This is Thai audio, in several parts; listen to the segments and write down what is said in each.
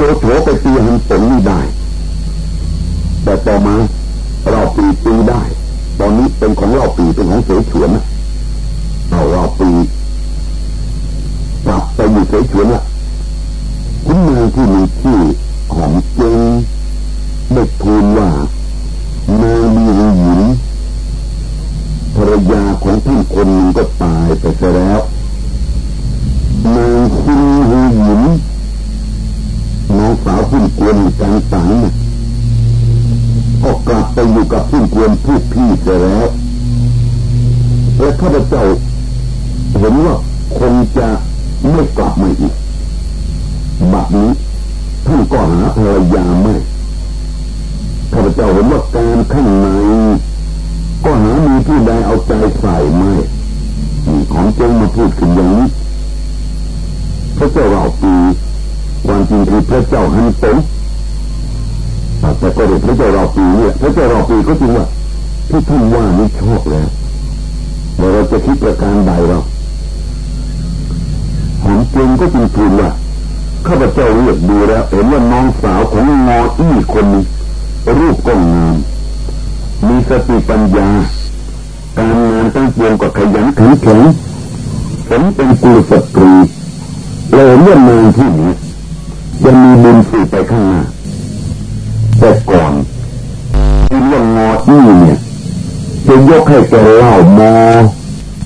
โจโฉไปตีหันผลนี่ได้ แต่ต่อมาเราปีตีได้ ตอนนี้เป็นของเราปีเป็นของเสฉวนนะเราเราปีกลับไปอยู่เสฉวนละคุณเมือที่มีชื่อของเจงได้ทูลว่านางมีหญิงภรรยาของท่านคนนึงก็ตายไปซะแล้วนางซินหูหญิงน้ องสาวพุ่นกวนกลางสังก็กลับไปอยู่กับพุ่นกวนผู้พี่เสียแล้ว และข้าพเจ้าเห็นว่าคงจะไม่กลับมาอีก บัดนี้ท่านก็หาภรรยาไม่ข้าพเจ้าเห็นว่าการข้างในก็หามีผู้ใดเอาใจใส่ไม่ของเจ้ามาพูดถึงอย่างนี้พระเจ้าเราปี ความจริงคือพระเจ้าฮันตงแต่ก็เรียกพระเจ้าราปีเนี่ยพระเจ้าราปีก็จริงว่าที่ท่านว่านี่ชอบแล้วแต่เราจะคิดประการใดเราหอมจริงก็จริงทูลว่าข้าพเจ้าเรียกดูแล้วเห็นว่าน้องสาวของงออี้คนนี้รูปก็งามมีสติปัญญา การงานตั้งปวงก็ขยันขันแข็งผมเป็นกุลสตรีเราเมื่อนานที่นี้ จะมีบุญสืบไปข้างหน้าแต่ก่อนที่เรื่องงออี้เนี่ยจะยกให้แกเล่ามอ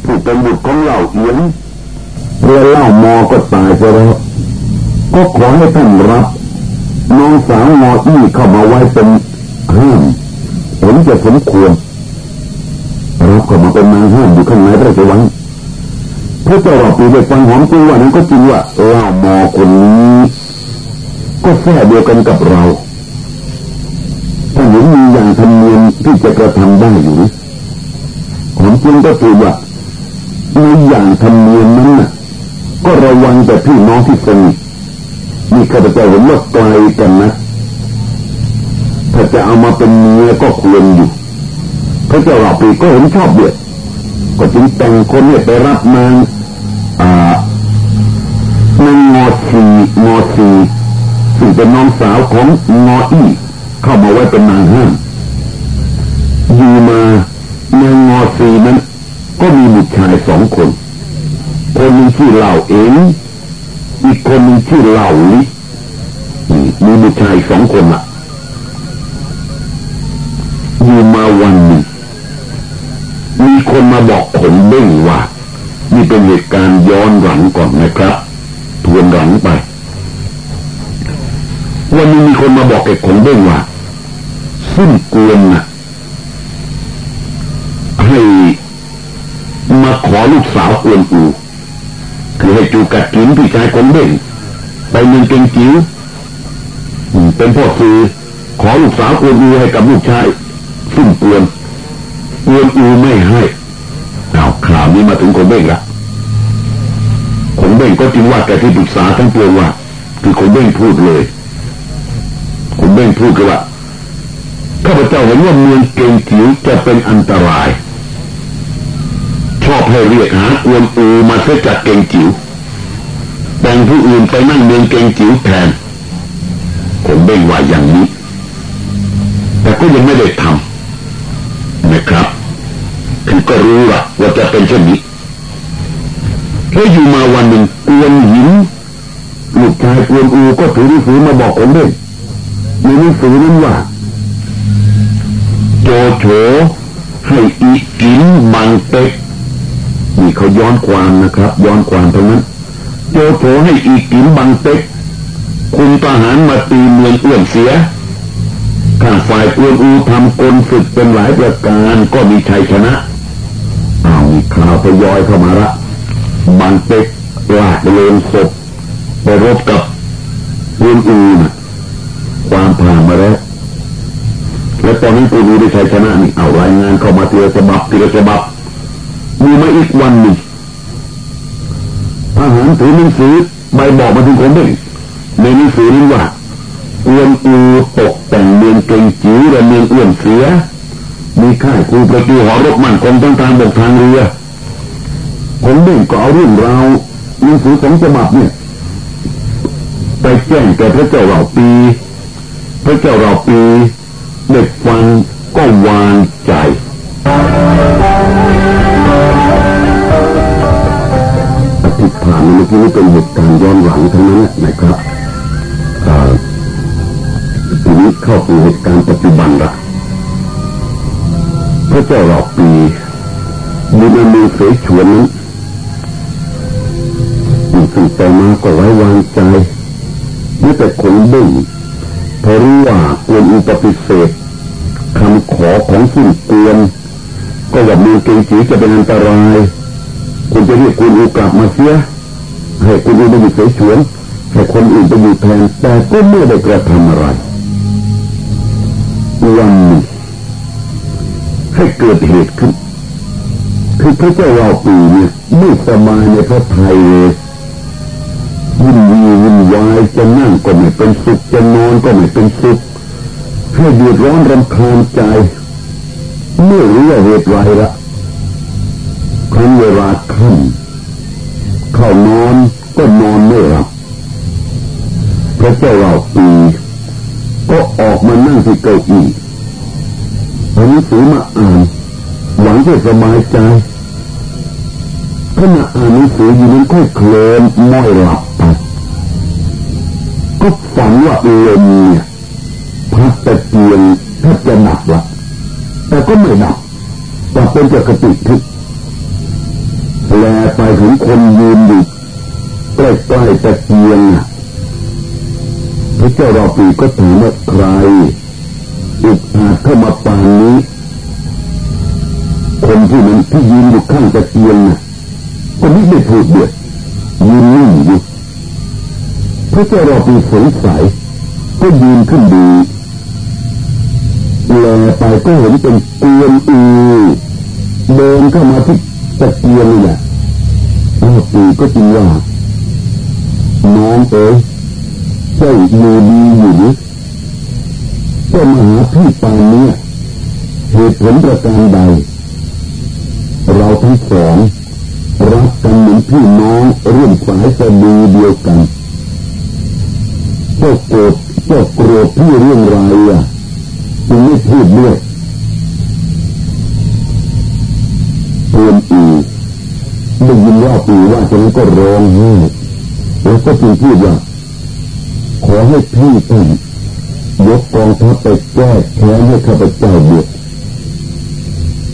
ผู้เป็นบุตรของเล่าเอียงเรือเล่ามอก็ตายไปแล้วก็ขอให้ท่านรับน้องสาวงออี้เข้ามาไว้เป็นห้ามเห็นจะสมควรรับเข้ามาเป็นนางห้ามอยู่ข้างในพระราวังพระเจ้าเราปีเด็กฟังหอมจริงว่านั้นก็จริงว่าเล่ามอคนนี้ ก็แค่เดียวกันกับเราถ้าเห็นมีอย่างธรรมเนียมที่จะกระทำได้อยู่หอมจริงก็ถือว่าในอย่างธรรมเนียมนั้นน่ะก็ระวังแต่พี่น้องที่สนิทมีข้าพเจ้าเห็นว่าไกลกันนะถ้าจะเอามาเป็นเมียก็ควรอยู่พระเจ้าเราปีก็เห็นชอบเดียดก็จึงแต่งคนเนี่ยไปรับนางอ่านางงอชีงอชี เป็นน้องสาวของงออี้เข้ามาไว้เป็นนางห้ามอยู่มานางงอชีนั้น ก็มีบุตรชายสองคน คนหนึ่งชื่อเหล่าเองอีกคนหนึ่งชื่อเหล่าลิมีบุตรชายสองคนละ่ะอยู่มาวันหนึ่งมีคนมาบอกขนเบ้งว่านี่เป็นเหตุการณ์ย้อนหลังก่อนนะครับ ทวนหลังไป วันนี้มีคนมาบอกแกขนเบ้งว่าสิ้นกวนนะให้มาขอลูกสาวกวนอูคือให้จูกัดกินพี่ชายขนเบ้งไปเมืองเกงจิ๋วเป็นพ่อซื้อขอลูกสาวกวนอูให้กับลูกชายสิ้นกวนกวนอูไม่ให้เอาข่าวนี้มาถึงคนเบ้งละคนเบ้งก็จึงว่าแกที่ปรึกษาทั้งปวงว่า คือคนเบ้งพูดเลย คนเบ้งพูดกันว่าข้าพเจ้าเห็นว่าเมืองเกงจิ๋วจะเป็นอันตราย ชอบให้เรียกหากวนอูมาเสียจากเกงจิ๋วแบ่งผู้อื่นไปนั่งเมืองเกงจิ๋วแทนคนเบ้งว่าอย่างนี้ แต่ก็ยังไม่ได้ทำนะครับคือก็รู้ว่าว่าจะเป็นเช่นนี้แล้วอยู่มาวันหนึ่งกวนหินลูกชายกวนอูก็ถือหนังสือมาบอกผมเด่น ในหนังสือนั้นว่า โจโฉให้อีกินบังเต็กนี่เขาย้อนความนะครับ ย้อนความตรงนั้น โจโฉให้อีกินบังเต็กคุมทหารมาตีเมืองเอื้อนเสียข้างฝ่ายกวนอูทำกลศึกเป็นหลายประการก็มีชัยชนะอ้าวมีข่าวทยอยเข้ามาละบันเต็กลากเลนศพไปรบกับกวนอูนะ ความผ่านมาแล้ว และตอนนี้กวนอูได้ชัยชนะนี่เอารายงานเข้ามาทีละฉบับทีละฉบับมีมาอีกวันหนึ่งทหารถือหนังสือใบบอกมาถึงคนเด้งในหนังสือนี้ว่าเอื้อนอูตกแต่งเมืองเก่งจิ๋วและเมืองเอื้อนเสียมีค่ายคูประตูหอรบมั่นคงทั้งทางบกทางเรือผมเบ่งก็เอาเรื่องราวหนังสือสองฉบับเนี่ย ไปแจ้งแก่พระเจ้าเราปี ระเจ้าเราปีเด็กฟังก็วางใจที่ผ่านเมื่อกี้นี่เป็นเหตุการณ์ย้อนหลังทั้งนั้นนะครับทีนี้เข้าสู่เหตุการณ์ปัจจุบันละพระเจ้าหลอปีมีในมือเสฉวนนั้นสิ่งต่อมาก็ไว้วางใจเมื่แต่ขนบึ้ง เพราะรู้ว่าควรอุปฏิเสธคำขอของสิ่งกวน ก็ว่ามือเกงจีจะเป็นอันตรายคุณจะเรียกคุณอูกลับมาเสียให้คุณอูไปอยู่เฉยๆให้คนอื่นไปอยู่แทนแต่ก็ไม่ได้กระทำอะไรวันให้เกิดเหตุขึ้นคือพระเจ้าเราปีเนี่ยไม่สบายในพระไทยเลยวุ่นวี จะนั่งก็ไม่เป็นสุขจะนอนก็ไม่เป็นสุขให้เดือดร้อนรำคาญใจ เมื่อรู้ว่าเหตุไรละครั้งเวลาค่ำเข้านอนก็นอนไม่หลับพระเจ้าเราปีก็ออกมานั่งที่เก้าอี้เอาหนังสือมาอ่านหวังจะสบายใจขณะอ่านหนังสืออยู่นั้นก็เคลิ้มม้อยหลับ ฝันว่าลมเนี่ยพัดตะเกียงแทบจะดับละแต่ก็ไม่ดับแต่เป็นจะกระติกทึกแลไปถึงคนยืนอยู่ใกล้ๆตะเกียงพระเจ้ารอปีก็ถามว่าใครอุกอาจเข้ามาปานนี้ คนที่มันที่ยืนอยู่ข้างตะเกียงน่ะคนนี้ไม่พูดเดือดยืนนิ่งอยู่ พระเจ้ารอปีสงสัยก็ยืนขึ้นดูแลไปก็เห็นเป็นเกียนอือเดินเข้ามาที่ตะเกียงนี่แหละรอปีก็จริงว่าน้องเอ๋ยเจ้าอยู่ดีอยู่นี้ก็มาหาพี่ปานนี้เหตุผลประการใด เราทั้งสองรักกันเหมือนพี่น้องร่วมสายสะดือเดียวกัน เจ้าโกรธเจ้าโกรธพี่เรื่องไรอะจึงไม่พูดด้วยเพื่อนอีได้ยินว่าปีว่าฉันก็ร้องไห้แล้วก็จึงพูดว่าขอให้พี่ท่านยกกองทัพไปแก้แค้นให้ข้าพเจ้าเดือด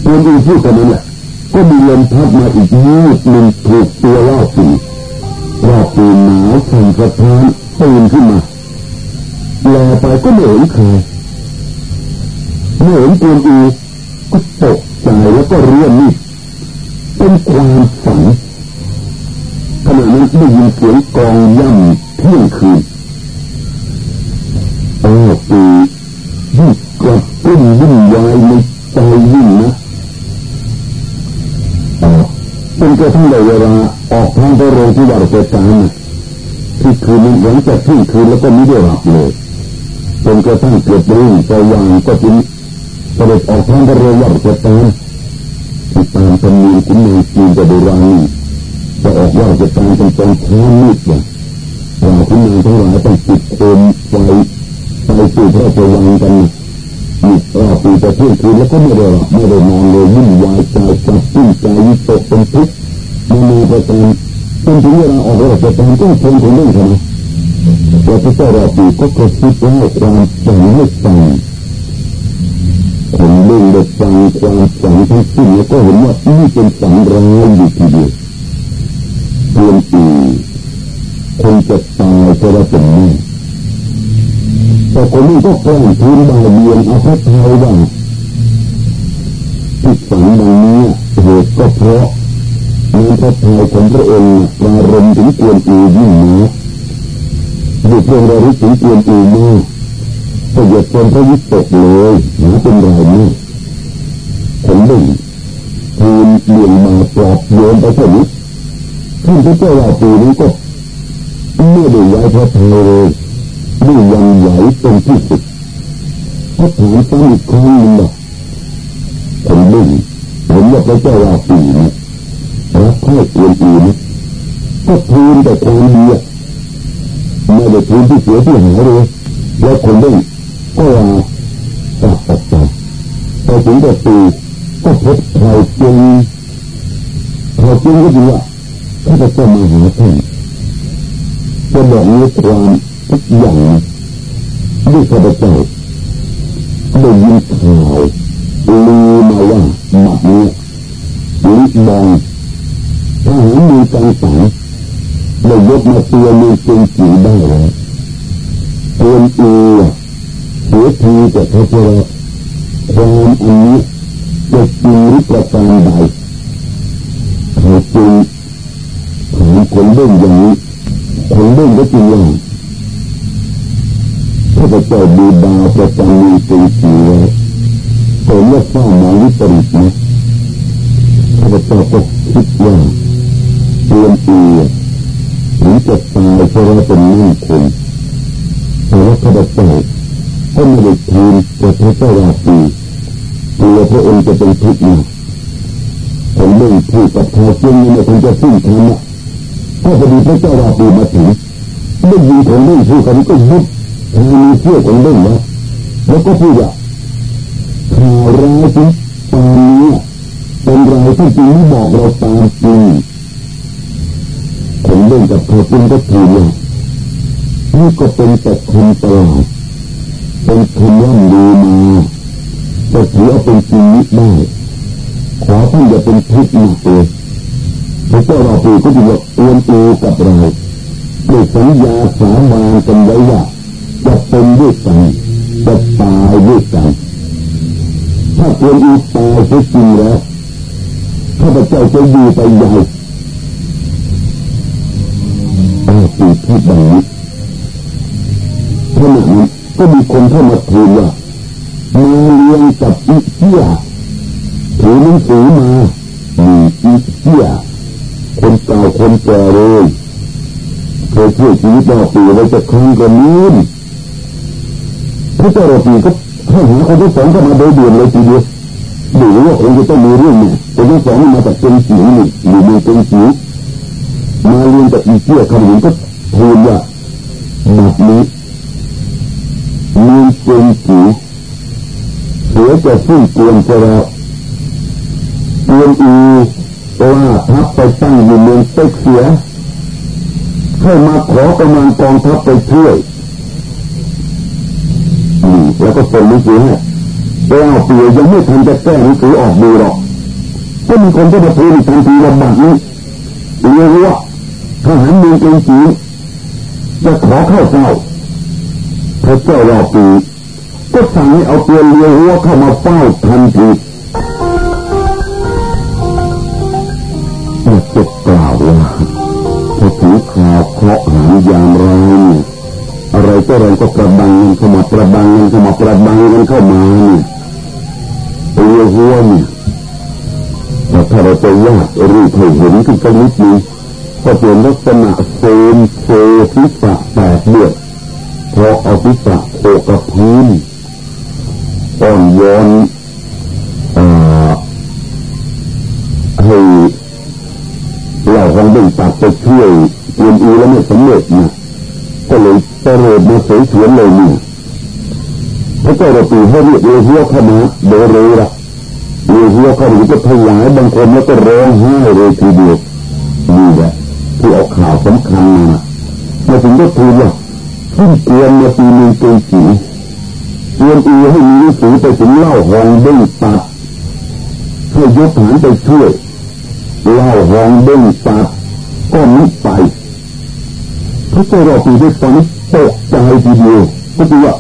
ตัวดีพูดกันนั้นแหละก็มีลมพัดมาอีกยืดหนึ่งถูกตัวเล่าปีเล่าปีหนาวสั่นสะท้านตื่นขึ้นมา แลไปก็ไม่เห็นใครไม่เห็นตัวดีก็ตกใจแล้วก็เรียนนี่เป็นความฝันขณะนั้นได้ยินเสียงกองย่ำเที่ยงคืนโอ้ปียิ่งกระตุ้นวุ่นวายในใจยิ่งนะจนกระทั่งในเวลาออกทางไปโรงที่วัดเกิดการที่คืนนี้หลังจากที่คืนแล้วก็ไม่ได้หลับเลย นกระทั่งเกิดรุ่งสว่างก็จึงเสด็จออกทางไปโรงวัดเกิดการที่ตามธรรมเนียมคุณนางจีนจะโบราณจะออกว่าจะตามเป็นตอนเช้ามืดเนี่ยเราคุณนางทั้งหลายต้องติดโคมไฟไปสู่พระราชวังกันมีรอบปีจะเที่ยงคืนแล้วก็ไม่ได้หลับไม่ได้นอนเลยวุ่นวายใจจับตุ้งใจวิตกเป็นทุกข์ไม่มีประการจนถึงเวลาออกราชการต้องทนถึงเรื่องขนาด แต่พระเจ้ารอปีก็กระซิบเล่าความฝันให้ฟังผมเรื่องได้ฟังความฝันทั้งสิ้นแล้วก็เห็นว่านี่เป็นฝันร้ายอยู่ทีเดียวเพื่อนอีคนจะตายก็ได้เป็นแม่แต่คนนี้ก็แกล้งทูลบาเบียนเอาพระไทยว่าที่ฝันดังนี้เหตุก็เพราะงานพระไทยของพระองค์ปรารมถึงกวนอูยิ่งนักะดูเพื่อนเรารู้ถึงกวนอูมากก็อย่าเป็นพระวิตกเลยหาเป็นไรไม่ผมดึงทูลเลี่ยงมาปลอบโยนไปเท่านี้ท่านพระเจ้าว่าปีนี้ก็ไม่ได้ย้ายพระไทยเลยด้วยยังไหวเป็นที่สุดถ้าถามซ้ำอีกครั้งหนึ่งบอกผมดึงผมว่าพระเจ้าว่าปีนี้รักใคร่เอียนอีนะก็ทูลแต่ความดีไม่ได้เลยพื้นที่เสียที่หายเลยแล้วคนเล่นก็ลากลับออกไปไปถึงประตูก็พบชายจงชายจงก็ดีว่าข้าพเจ้ามาหาท่านจะบอกนี้ความทุกอย่างด้วยข้าพเจ้าได้ยินข่าวลือมาว่าบัดนี้ลิบองทหารมีการสั่ง ได้ยกมาตัวมือเป็นจีได้แล้วเตือนอีเสียทีแต่เขาจะความอันนี้จะจริงหรือประการใดเขาจึงถามคนเล่นอย่างนี้คนเล่นก็จริงว่าถ้าจะเจ้าดูดาประจำมือเป็นจีแล้วผมว่าเฝ้ามองวิปริตนะถ้าจะเจ้าก็คิดว่าเตือนอี ถึงจะตายเพราะว่าเป็นมั่นคงแต่ว่าข้าพเจ้าก็ไม่ได้ทูลแต่พระเจ้าราปีกลัวพระองค์จะเป็นทุกข์มากผมเล่นพูดกับทอเจียงนี่ไม่คงจะสิ้นคำอะถ้าพอดีพระเจ้าราปีมาถึงได้ยินผมเล่นพูดคำก็ยุบทางมีเชื่อของเล่นวะแล้วก็พูดว่าข่าวร้ายที่ตอนนี้เป็นรายที่จริงไม่บอกเราตามจริง ผมเล่นกับพอเจียงก็ถือว่านี่ก็เป็นแต่คนตลาดเป็นคนย่ำดีมาจะถือเอาเป็นจริงนิดได้ขอท่านอย่าเป็นทุกข์หนักเลยพระเจ้าเราปีก็จะบอกเตรียมตัวกับเราด้วยสัญญาสาบานกันไว้ว่าจะเป็นด้วยกันจะตายด้วยกันถ้าเตรียมอีตายก็จริงแล้วข้าพเจ้าจะอยู่ไปใหญ่ ปีพูดแบบนี้ขณะนั้นก็มีคนเข้ามาทูลว่ามาเรียนกับอิเชียถือหนังสือมามีอิเชียคนเก่าคนแก่เลยเคยช่วยชีวิตเราปีไว้จะครั้งกันนี้พระเจ้าเราปีก็ให้หาคนที่สองเข้ามาโดยด่วนเลยทีเดียวดูว่าคงจะต้องมีเรื่องเนี่ยคนที่สองมาจากเป็นจิ๋วหนึ่งหรือมีเป็นจิ๋วมาเรียนกับอิเชียคำนี้ก็ ทูลว่าแบบนี้มีเป็นจิ๋วเสือจะสิ้นเกลียนจะแล้วเกลียนอีว่าทัพไปตั้งอยู่เมืองเต็กเสียให้มาขอกำลังกองทัพไปช่วยนี่แล้วก็ส่งหนังสือให้เจ้าเปียยังไม่ทันจะแก้หนังสือออกดูหรอกก็มีคนที่มาพูดทันทีว่าแบัดนี้เรียกว่าทหารเมืองเองจี จะขอเข้าเฝ้าพระเจ้ารอปีก็สั่งให้เอาตัวเรือหัวเข้ามาเฝ้าทันทีจะกล่าวว่าพอถือข่าวเคราะห์หามยามร้ายเนี่ยอะไรก็อะไรก็ประบังเงินเข้ามาประบังเงินเข้ามาประบังเงินเข้ามาเนี่ยเรือหัวเนี่ยแต่ถ้าเราจะวาดรูปให้เห็นขึ้นสักนิดนึง ก็เป็นลักษณะโซมโซทิศะแตกเลือดพอเอาทิศะโขกกับพื้นอ่อนโยนให้เราคงได้ตัดไปช่วยเรียนอีแล้วไม่สำเร็จนะก็เลยตะเริดมาเสยสวนเลยนี่พระเจ้าเราปีให้เรียกเรือหัวเข้ามาโดยเร็วละเรือหัวเข้ามาก็ถวายบางคนแล้วก็ร้องไห้เลยทีเดียว ข่าวสำคัญมามาถึงก็ทูลว่าขึ้นเกวียนมาปีหนึ่งปีจีเกวียนอีให้มีหนังสือไปถึงเล่าหองเด้งตัดให้ยกฐานไปช่วยเล่าหองเด้งตัดก็นิไปพระเจ้าราปีด้วยตอนนี้ตกใจทีเดียวก็คือว่า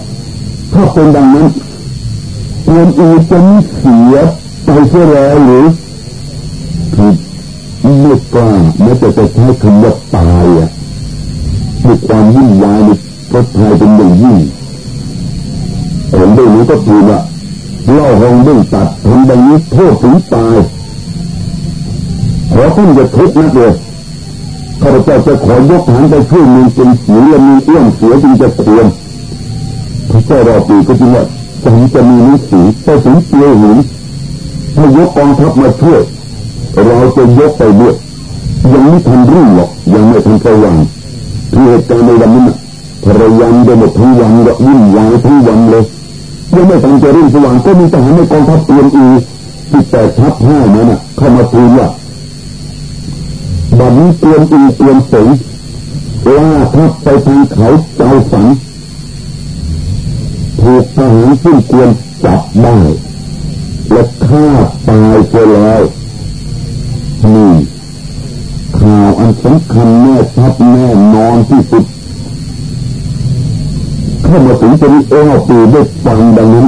ถ้าเป็นดังนั้นเกวียนอีจะไม่เสียไปเสียแล้วหรือ ไม่กล้าไม่จะใช้คำว่าตายอะด้วยความยิ่งวายในประเทศเป็นอย่างยิ่งผลได้รู้ก็คือว่าเล่าหองเด้งตัดทำแบบนี้โทษถึงตายขอท่านอย่าทุกข์นักเลยข้าพเจ้าจะขอยกฐานไปช่วยมีเป็นสีและมีเอื้อมเสียจึงจะควรพระเจ้ารอปีก็จึงว่าจะจะมีนิสีไปถึงเตียวหินถ้ายกกองทัพมาช่วยเราจะยกไปด้วย ยังไม่ทันรุ่งหรอกยังไม่ทันสว่างที่เหตุการณ์ในวันนี้พยายามไปหมดทั้งวันก็วุ่นวายทั้งวันเลยยังไม่ทันจะรุ่งสว่างก็มีทหารในกองทัพเอียนอีที่แต่ทัพห้านั้นเข้ามาทูลว่าบัดนี้เตียมอีเตียมสงล่าทัพไปทางเขาเจ้าฝันถูกทหารขึ้นเกวียนจับได้และฆ่าตายไปแล้วนี่ ข่าวอันสำคัญแน่ชัดแน่นอนที่สุดเข้ามาถึงจะมีเอวปีได้ฟังดังนั้น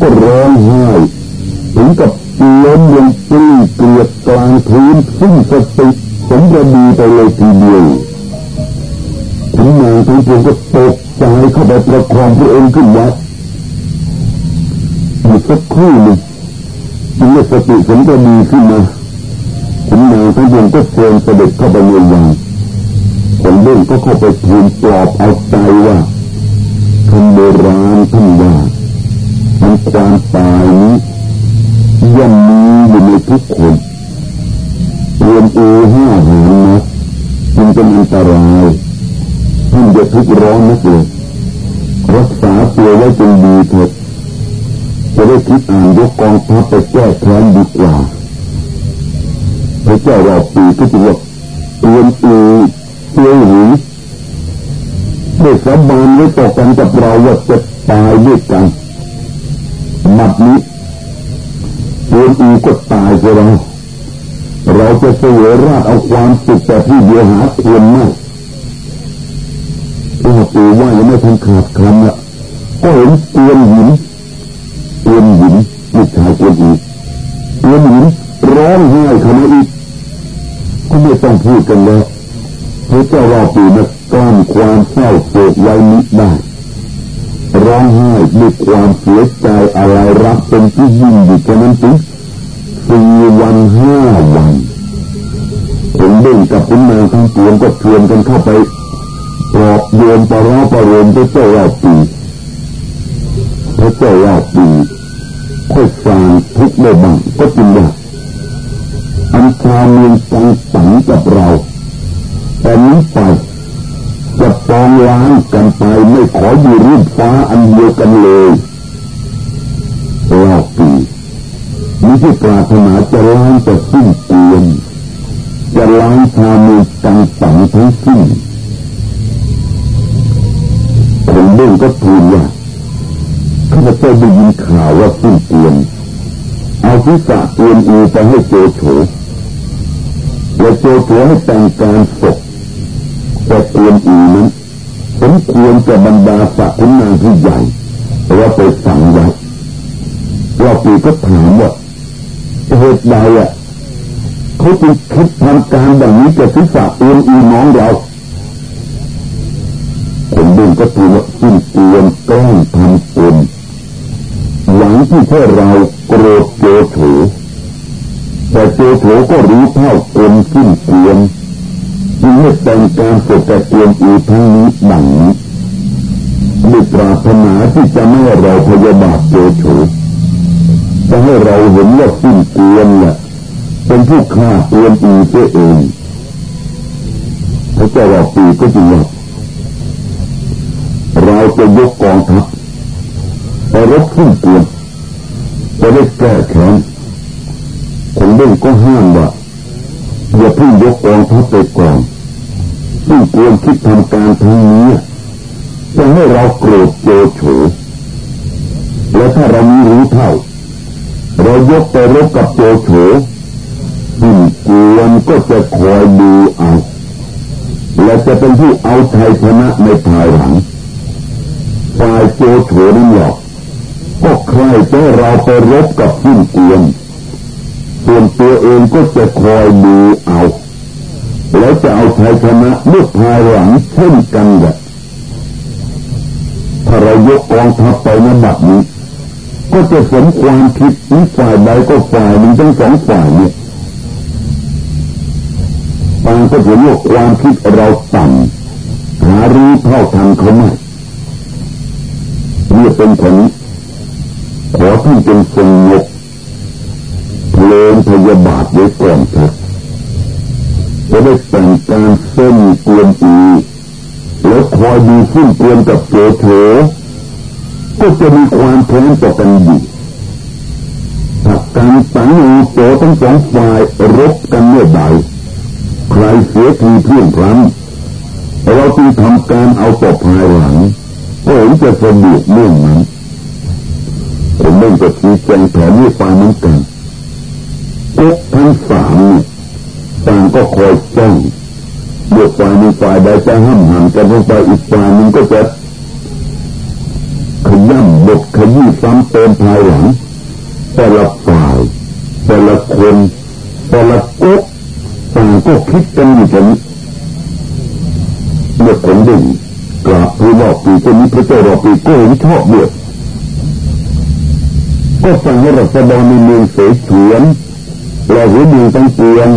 ก็ร้องไห้ถึงกับล้มลงปลี้เกลียดกลางพื้นซึ่งสติสมระดีไปเลยทีเดียวขุนนางทั้งปวงก็ตกใจเข้าไปประคองพระองขึ้นวัดอีกสักครู่หนึ่งจึงได้สติสมระดีขึ้นมา ขุนนางทั้งปวงก็เชิญเสด็จเข้าไปในวังคนเล่นก็เข้าไปทูลปลอบเอาใจว่าคำโบราณท่านว่ามันความตายนี้ย่อมมีอยู่ในทุกคนเรียนเอห้าหานนะจึงเป็นอันตรายท่านจะทุกร้อนนักเลยรักษาตัวไว้จนดีเถิดจะได้คิดอ่านยกกองทัพไปแก้แค้นดีกว่า เจ้าเราปีก็จะว่าเรียนเอเตียวหูได้สาบานไว้ต่อกันกับเราว่าจะตายด้วยกันบัดนี้ตัวอีก็ตายไปเราเราจะเสวยราชเอาความสุขแต่ที่เดียวหาควรไม่ตัวปีว่ายังไม่ทันขาดคำละก็เห็นเตียนหินเตียนหินลูกชายเตียนอีเตียนหินร้องไห้ขณะอีกก็ไม่ต้อง พูดกันแล้วพระเจ้ารอปีนะกลั้นความเศร้าโศกไว้นิดได้ร้องไห้ด้วยความเสียใจอะไรรักเป็นที่ยิ่งอยู่ฉะนั้นจึงสี่วันห้าวันผมเด่งกับคุณนางทั้งปวงก็เตรียมกันเข้าไปปลอบโยนปราประโลมพระเจ้าราปีพระเจ้าราปีค่อยฟางทุกได้บ้างก็จริงว่า อันชาเมืองตังสังกับเราแต่นี้ไปจะปองล้างกันไปไม่ขออยู่รูปฟ้าอันเดียวกันเลยรอบปีมิใช่ปรารถนาจะล้างจะสิ้นเกลียนจะล้างชามือกังสังทั้งสิ้นคนเด่งก็ทูลว่าข้าพเจ้าได้ยินข่าวว่าสิ้นเกลียนเอาทิศะเตียนอีไปให้โจโฉ และโจโฉให้แต่งการศพแต่เตรียนอีนั้นสมควรจะบรรดาสักขุนนางที่ใหญ่ว่าไปสั่งไว้เราปีก็ถามว่าเหตุใดอะเขาจึงคิดทำการแบบนี้กับทิศะเตียนอีน้องเราคนเดินก็ถือว่าสิ้นเตียนแกล้งทำเป็นหวังที่แค่เราโกรธโจโฉแต่โจโฉก็รู้เท่าคนสิ้นเตียนจึงไม่แต่งการสดแต่เตียนอีทั้งนี้ดังนี้ด้วยปราถนาที่จะไม่ให้เราพยาบาทโจโฉจะให้เราเห็นว่าสิ้นเตียนแหละเป็นผู้ฆ่าเตียนอีตัวเองพระเจ้าว่าปีก็จึงว่าเราจะยกกองทัพไปรบขึ้นเตียนจะได้แก้แค้น เด่นก็ห้ามว่าอย่าเพิ่งยกกองทัพไปก่อนซึ่งควรคิดทำการทางนี้จะให้เราโกรธโจโฉและถ้าเรามีรู้เท่า เรายกไปรบกับโจโฉสิ่งกวนก็จะคอยดูเอาและจะเป็นผู้เอาชัยชนะในภายหลังฝ่ายโจโฉนั่หรอกก็ใครจะเราไปรบกับสิ้นเกวียน ส่วนตัวเองก็จะคอยดูเอา แล้วจะเอาชัยชนะเมื่อภายหลังเช่นกันแหละถ้าเรายกกองทัพไปในบัดนี้ ก็จะสมความคิดนี้ฝ่ายใดก็ฝ่ายหนึ่งทั้งสองฝ่ายเนี่ยต่างก็เห็นว่าความคิดเราต่ำหารู้เท่าทันเขาไม่นี่เป็นผลขอท่านจงทรงยก พลิงพยาบาทไว้ก่อนเถิดจะได้แต่งการเส้นเกลียนอีแล้วคอยดูฟุ่นเตือนกับโจโฉก็จะมีความแค้นต่อกันอยู่ถ้าการสังหูโจทั้งสองฝ่ายรบกันเมื่อใดใครเสียทีเพื่อนพลันเราจึงทำการเอาต่อภายหลังก็เห็นจะสะดวกเรื่องนั้นผมเล่นกับชี้แจงแผนนี้ไปเหมือนกัน ทั้งสามเนี่ยต่างก็คอยจ้องเมื่อฝ่ายมีฝ่ายใดจะห้ามหันกันลงไปอีกฝ่ายนึงก็จะขย่ำบทขยี้ซ้ำเติมภายหลังแต่ละฝ่ายแต่ละคนแต่ละกุ๊กต่างก็คิดกันอยู่แบบนี้เมื่อคนดึงกราบพระรอบปีจะมีพระเจ้ารอบปีก็เห็นชอบเดือดก็สั่งให้รัศดรในเมืองเสฉวน เราหัวมือตั้งเตียง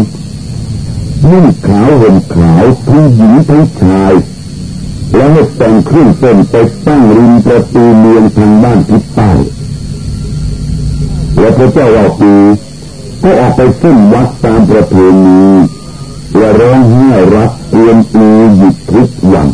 นุ่งขาวห่มขาวทั้งหญิงทั้งชาย แล้วให้แต่งเครื่องเส้นไปตั้งริมประตูเมืองทางด้านทิศใต้แล้วพระเจ้าเราปีก็ออกไปเส้นวัดตามประเพณีและร้องไห้รักเตรียมปีหยุดทุกวัน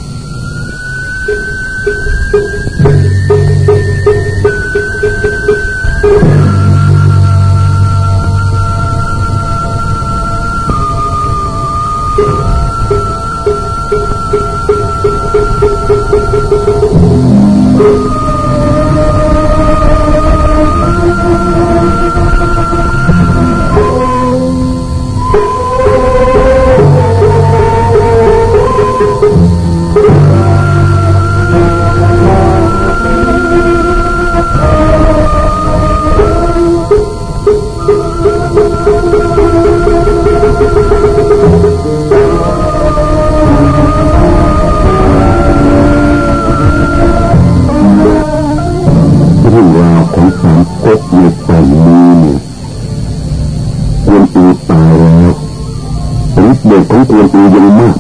เดชของกวนอูยังมากมายอ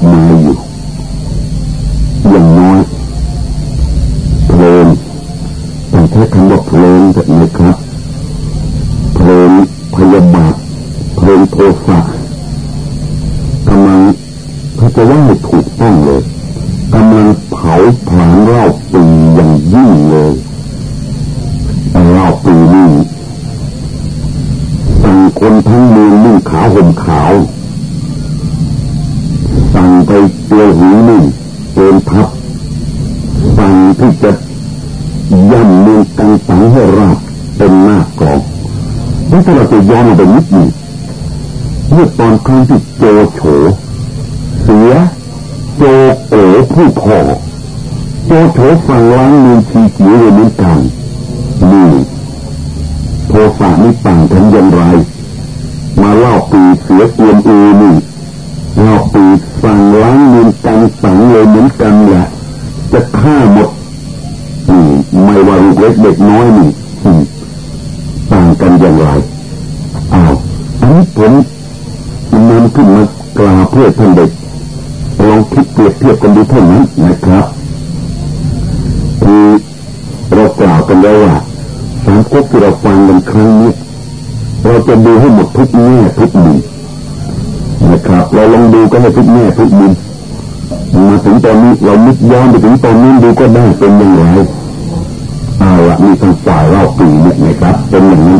ถ้าเราจะย้อนไปนิดหนึ่งเมื่อตอนครั้งที่โจโฉเสียโจโอผู้พ่อโจโฉฝั่งล้างเมือชีเกียวเหมือนกันนี่โทสะนี่ต่างกันอย่างไร มาเล่าปีเสียเกียนอูนี่เล่าปีสั่งล้างเมือกันสังเลยเหมือนกันแหละจะฆ่าหมดนี่ไม่ว่าลูกเล็กเด็กน้อยนี่ เพื่อท่านเด็กลองคิดเปรียบเทียบกันดูเท่านั้นนะครับคือเรากล่าวกันแล้วว่าสามก๊กที่เราฟังกันครั้งนี้เราจะดูให้หมดทุกแง่ทุกมุมนะครับ เราลองดูกันให้ทุกแง่ทุกมุมมาถึงตอนนี้เรานึกย้อนไปถึงตอนนี้ดูก็ได้เป็นอย่างไรเอาละมีทางฝ่ายเราปีเนี่ยนะครับ เป็นอย่างนี้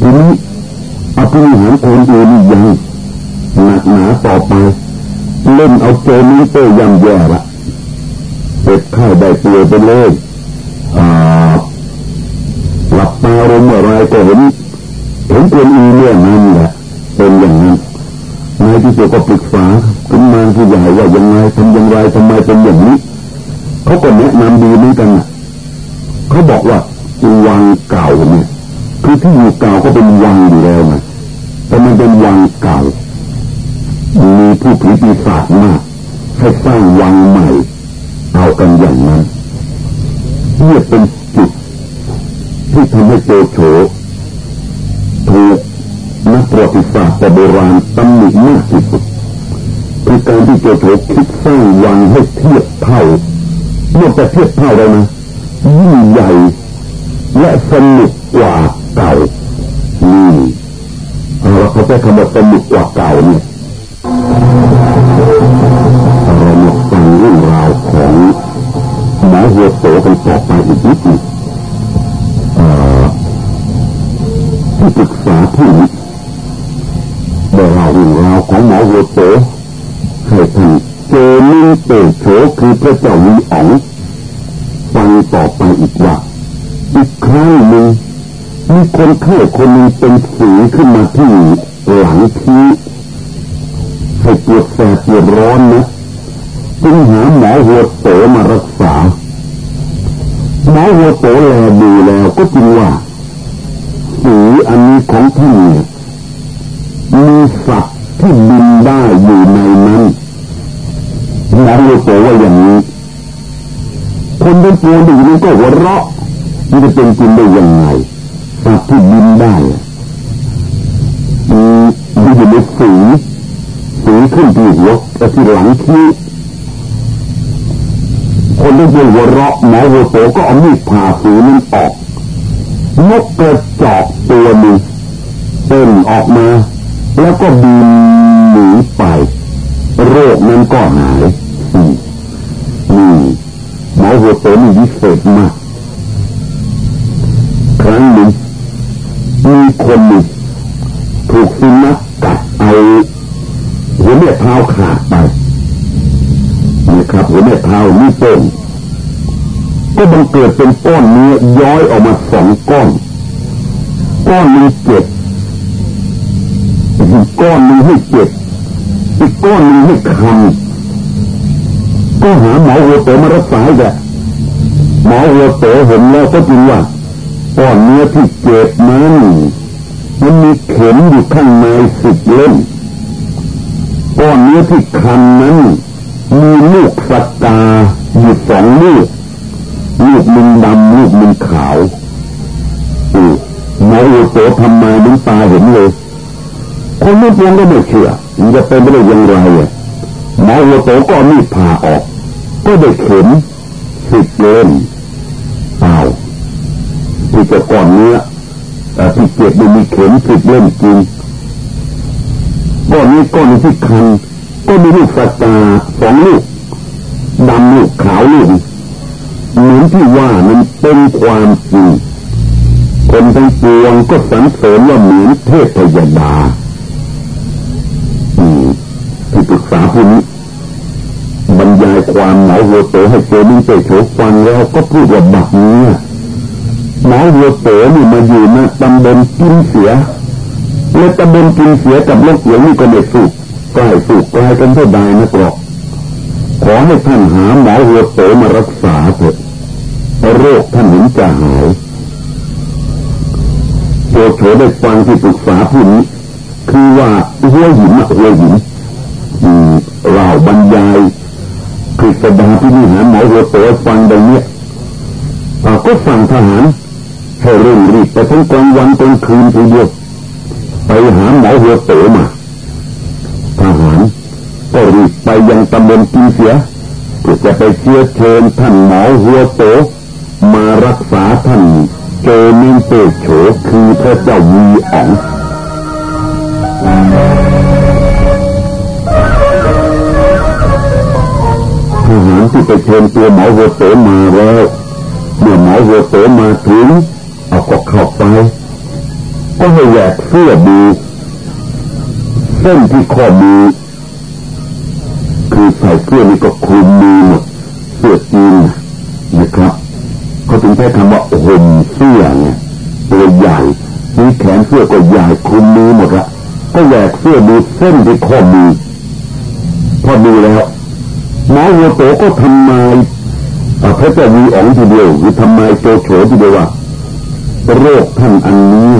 ทีนี้อภินิหารคนอื่นยัง นักหนาต่อไป เล่นเอาโจนี้เต้ยำแย่ละเป็ดข้าวได้เปลือยไปเลยหลับตาลงเมื่อไรก็เห็นเห็นคนอีเรื่องนั้นแหละเป็นอย่างนั้นนายที่สุดก็ปรึกษาขึ้นมาผู้ใหญ่ว่ายังไงทำอย่างไรทำไมเป็นอย่างนี้เขาก็แนะนำดีเหมือนกันนะเขาบอกว่าวังเก่าเนี่ยคือที่อยู่เก่าก็เป็นวังอยู่แล้วนะแต่มันเป็นวังเก่า มีผู้ผีปีศาจมากให้สร้างวังใหม่ เอากันอย่างนั้นเนี่ยเป็นจุดที่ทำให้โจโฉถูกนักประวัติศาสตร์โบราณตำหนิมากที่สุดคือการที่โจโฉคิดสร้างวังให้เทียบเท่าเมื่อจะเทียบเท่าเลยนะ หมอหัวโตกันต่อไปอีกนิดนึงที่ปรึกษาผู้นี้ได้เล่าเรื่องราวของหมอหัวโตให้ท่านเจมินเตโฉคือพระเจ้าวีอ๋องฟังต่อไปอีกว่าอีกครั้งหนึ่งมีคนไข้คนหนึ่งเป็นสีขึ้นมาที่หลังที่ให้ปวดแสบปวดร้อนนะจึงหาหมอหัวโตมารักษา หมอหัวโตแลดูแล้วก็จริงว่าสีอันนี้ของท่านเนี่ยมีสัตว์ที่บินได้อยู่ในนั้นหมอหัวโตว่าอย่างนี้ คนเป็นตัวดีนั้นก็หัวเราะมันจะเป็นจริงได้ยังไงสัตว์ที่บินได้มีอยู่ในสีสีขึ้นที่หัวที่หลังคิ้ว คนที่เป็นหัวเราะหมอหัวโตก็เอามีดผ่าสีนั้นออกนกกระจอกตัวหนึ่งเต้นออกมา แล้วก็บินหนีไป โรคนั้นก็หายนี่หมอหัวโตนี่วิเศษมาก ครั้งหนึ่งมีคนหนึ่งถูกสุนัขกัดเอาหัวเม็ดเท้าขาด ไปนะครับหัวเม็ดเท้านี่โป้งก็บังเกิดเป็นก้อนเนื้อย้อยออกมาสองก้อน ก้อนนึงเจ็บอีกก้อนนึงให้เจ็บอีกก้อนนึงให้คันก็หาหมอหัวโตมารักษาแกหมอหัวโตเห็นแล้วก็จริงว่าก้อนเนื้อที่เจ็บนั้นมันมีเข็มอยู่ข้างในสิบเล่มก้อนเนื้อที่คันนั้น มีลูกสกาอยู่สองลูกลูกมึงดำลูกมึงขาวอือหมออุโตทำไมน้ำตาเห็นเลยคนไม่เพียงก็ไม่เชื่อมันจะเป็นไปได้ยังไงอะหมออุโตก็มีดผ่าออก ก็ได้เข็มสิบเล่มเปล่าที่จะก่อนเนื้อที่เจ็บมันมีเข็มสิบเล่มจริงก้อนนี้ก้อนที่คัน ก็มีลูกสตาสองลูกดำลูกขาวลูกเหมือนที่ว่ามันเป็นความจริงคนทั้งปวงก็สรรเสริญว่าเหมือนเทพยดาที่ปรึกษาผู้นี้บรรยายความหมอหัวโตให้เจมิงเตโฉฟังแล้วก็พูดว่าบักนี้หมอหัวโตนี่มาอยู่นะตำบลกินเสียและตำบลกินเสียกับโลกเหลืองนี่ก็ไม่สู้ ใกล้สู้ใกล้กันเท่าใดนะกรอก ขอให้ท่านหาหมอหัวโตมารักษาเถิดโรคท่านเห็นจะหายโจโฉได้ฟังที่ปรึกษาผู้นี้คือว่าหัวหินหัวหินเราบรรยายคือสดาที่นี่หาหมอหัวโตฟังดังนี้ก็สั่งทหารให้เร่งรีบไปทั้งกลางวันกลางคืนทีเดียวไปหาหมอหัวโตมาทหารก็รีบไป ยังตำบลกินเสียเพื่อจะไปเชื้อเชิญท่านหมอหัวโตมารักษาท่านเจมินเตโฉคือพระเจ้าวีอ๋องทหารที่ไปเชิญตัวหมอหัวโตมาแล้วเมื่อหมอหัวโตมาถึงเอาก็เข้าไปก็ให้แหวกเสื้อดูเส้นที่ข้อมือ เสื้อนี่ก็คลุมมือหมดเสื้อจีนนะครับเขาถึงใช้คำว่าห่มเสื้อเนี่ยตัวใหญ่มีแขนเสื้อก็ใหญ่คลุมมือหมดละก็แหวกเสื้อดูเส้นที่ข้อมือพอดูแล้วหมอหัวโตก็ทำไมพระเจ้าวีอ๋องทีเดียวหรือทำไมโจโฉทีเดียวว่าโรคท่านอันนี้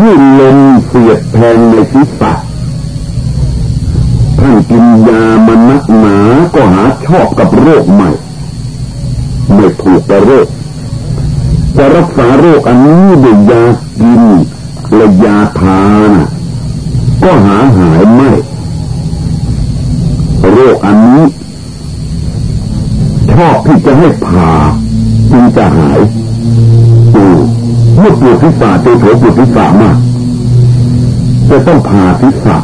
ยื่นลมเสียดแทงในศีรษะ ท่านกินยามันนักหนาก็หาชอบกับโรคใหม่ ไม่ถูกกับโรคจะรักษาโรคอันนี้ด้วยยากินและยาทานก็หาหายไม่โรคอันนี้ ชอบที่จะให้ผ่าจึงจะหายดูเมื่อปวดทิศาเจโถปวดทิศามากจะต้องผ่าทิศา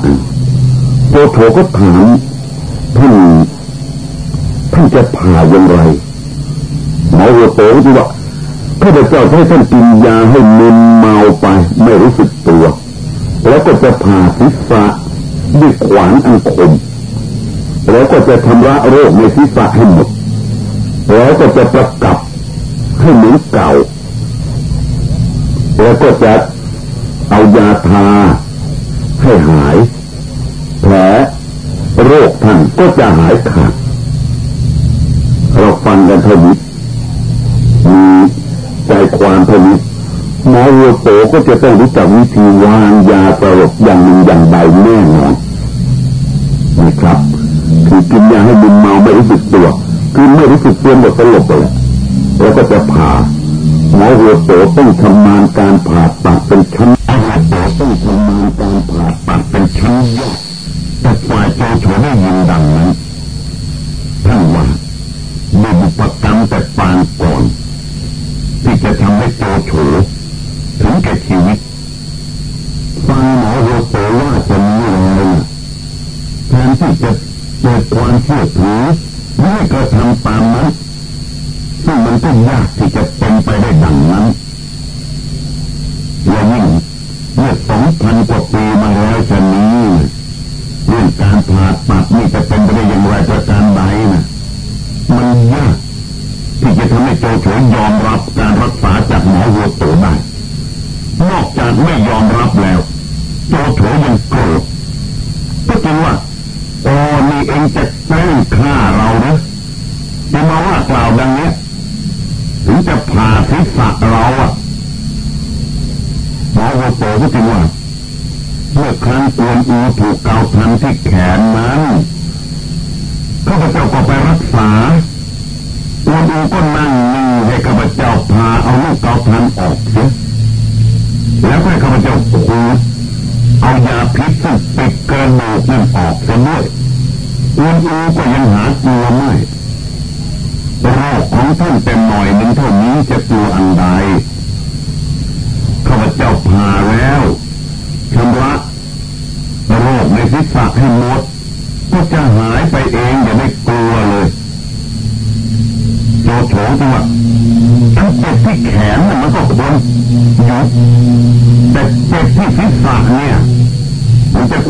โจโถก็ถามท่านท่านจะผ่าอย่างไรหมอหัวโตที่ว่าข้าพเจ้าให้ท่านกินยาให้มึนเมาไปไม่รู้สึกตัว แล้วก็จะผ่าศีรษะด้วยขวานอันคมแล้วก็จะทำระโรคในศีรษะให้หมด แล้วก็จะประกับให้เหมือนเก่า แล้วก็จะเอายาทาให้หายแผลโรคท่าน ก็จะหายขาดเราฟังกันเท่านี้มีใจความเท่านี้หมอวัวโตก็จะต้องรู้จักวิธีวางยาสลบอย่างหนึ่งอย่างใดแน่นอนนะครับคือกินยาให้มึนเมาไม่รู้สึกตัวคือไม่รู้สึกตัวหมดสลบไปแล้วแล้วก็จะผ่าหมอหัวโตต้องทำงานการผ่าตัดเป็นชั้นายเจ้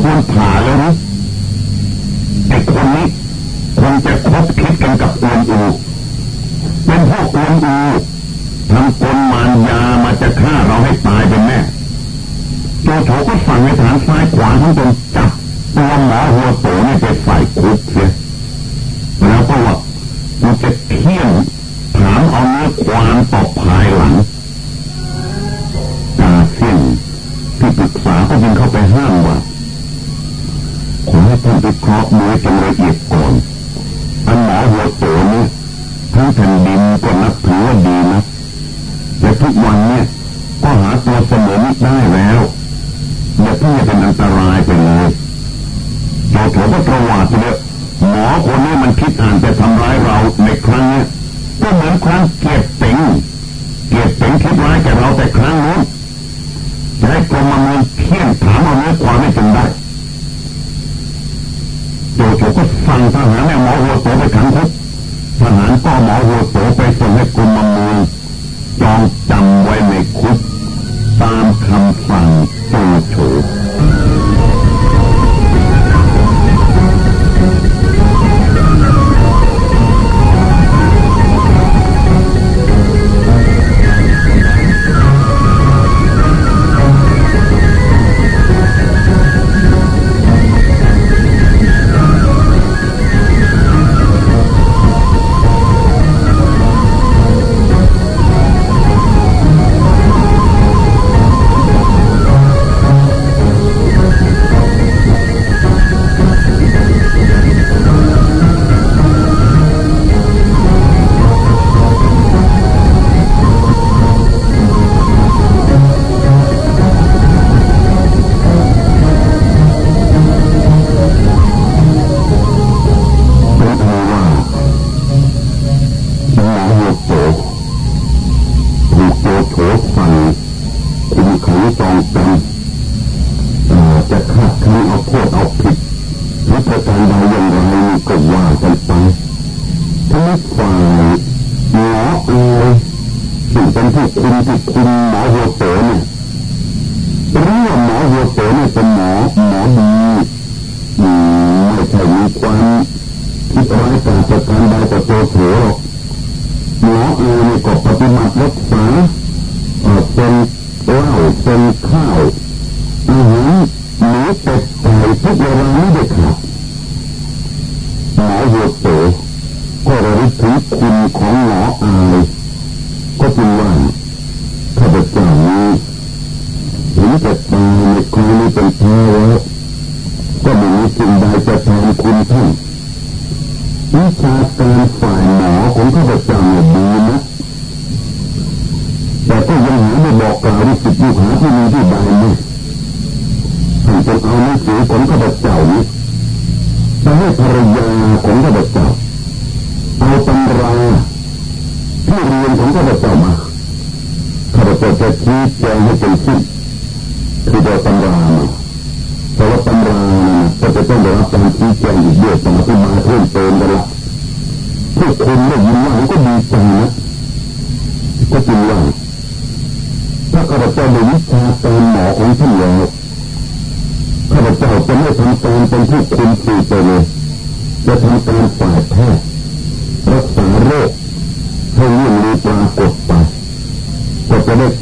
ควรผ่าแล้วนะไอ้คนนี้คงจะคบคิดกันกับอวนอูเป็นพวกอวนอูทำกลมารยามาจะฆ่าเราให้ตายเป็นแน่โจโฉก็สั่งในฐานซ้ายขวาทั้งจนจับตัวหมอหัวโตนี่ไปใส่คุกเสียแล้วก็ว่ามันจะเที่ยงถามเอาเนื้อความต่อภายหลังกาเส้นที่ปรึกษาก็ยิงเข้าไปห้ามว่า ให้ท่านไปเคราะห์มือจนละเอียดก่อนอันหมอหัวโตนี่ทั้งแผ่นดินก็นับถือว่าดีนะแต่ทุกวันเนี่ยก็หาตัวเสมอไม่ได้แล้วอย่าเพิ่งเป็นอันตรายไปเลยโจโฉก็ประวัติเลยหมอคนนี้มันคิดอ่านจะทำร้ายเราในครั้งนี้ก็เหมือนครั้งเกียรติเต็งเกียรติเต็งคิดร้ายแกเราแต่ครั้งนู้นจะให้กรมเมืองเที่ยงถามเอาเนื้อความไม่จนได้ ก็สั่งทหารแม่หมอหัวโตไปขังคุกทหารก็หมอหัวโตไปส่งให้กรม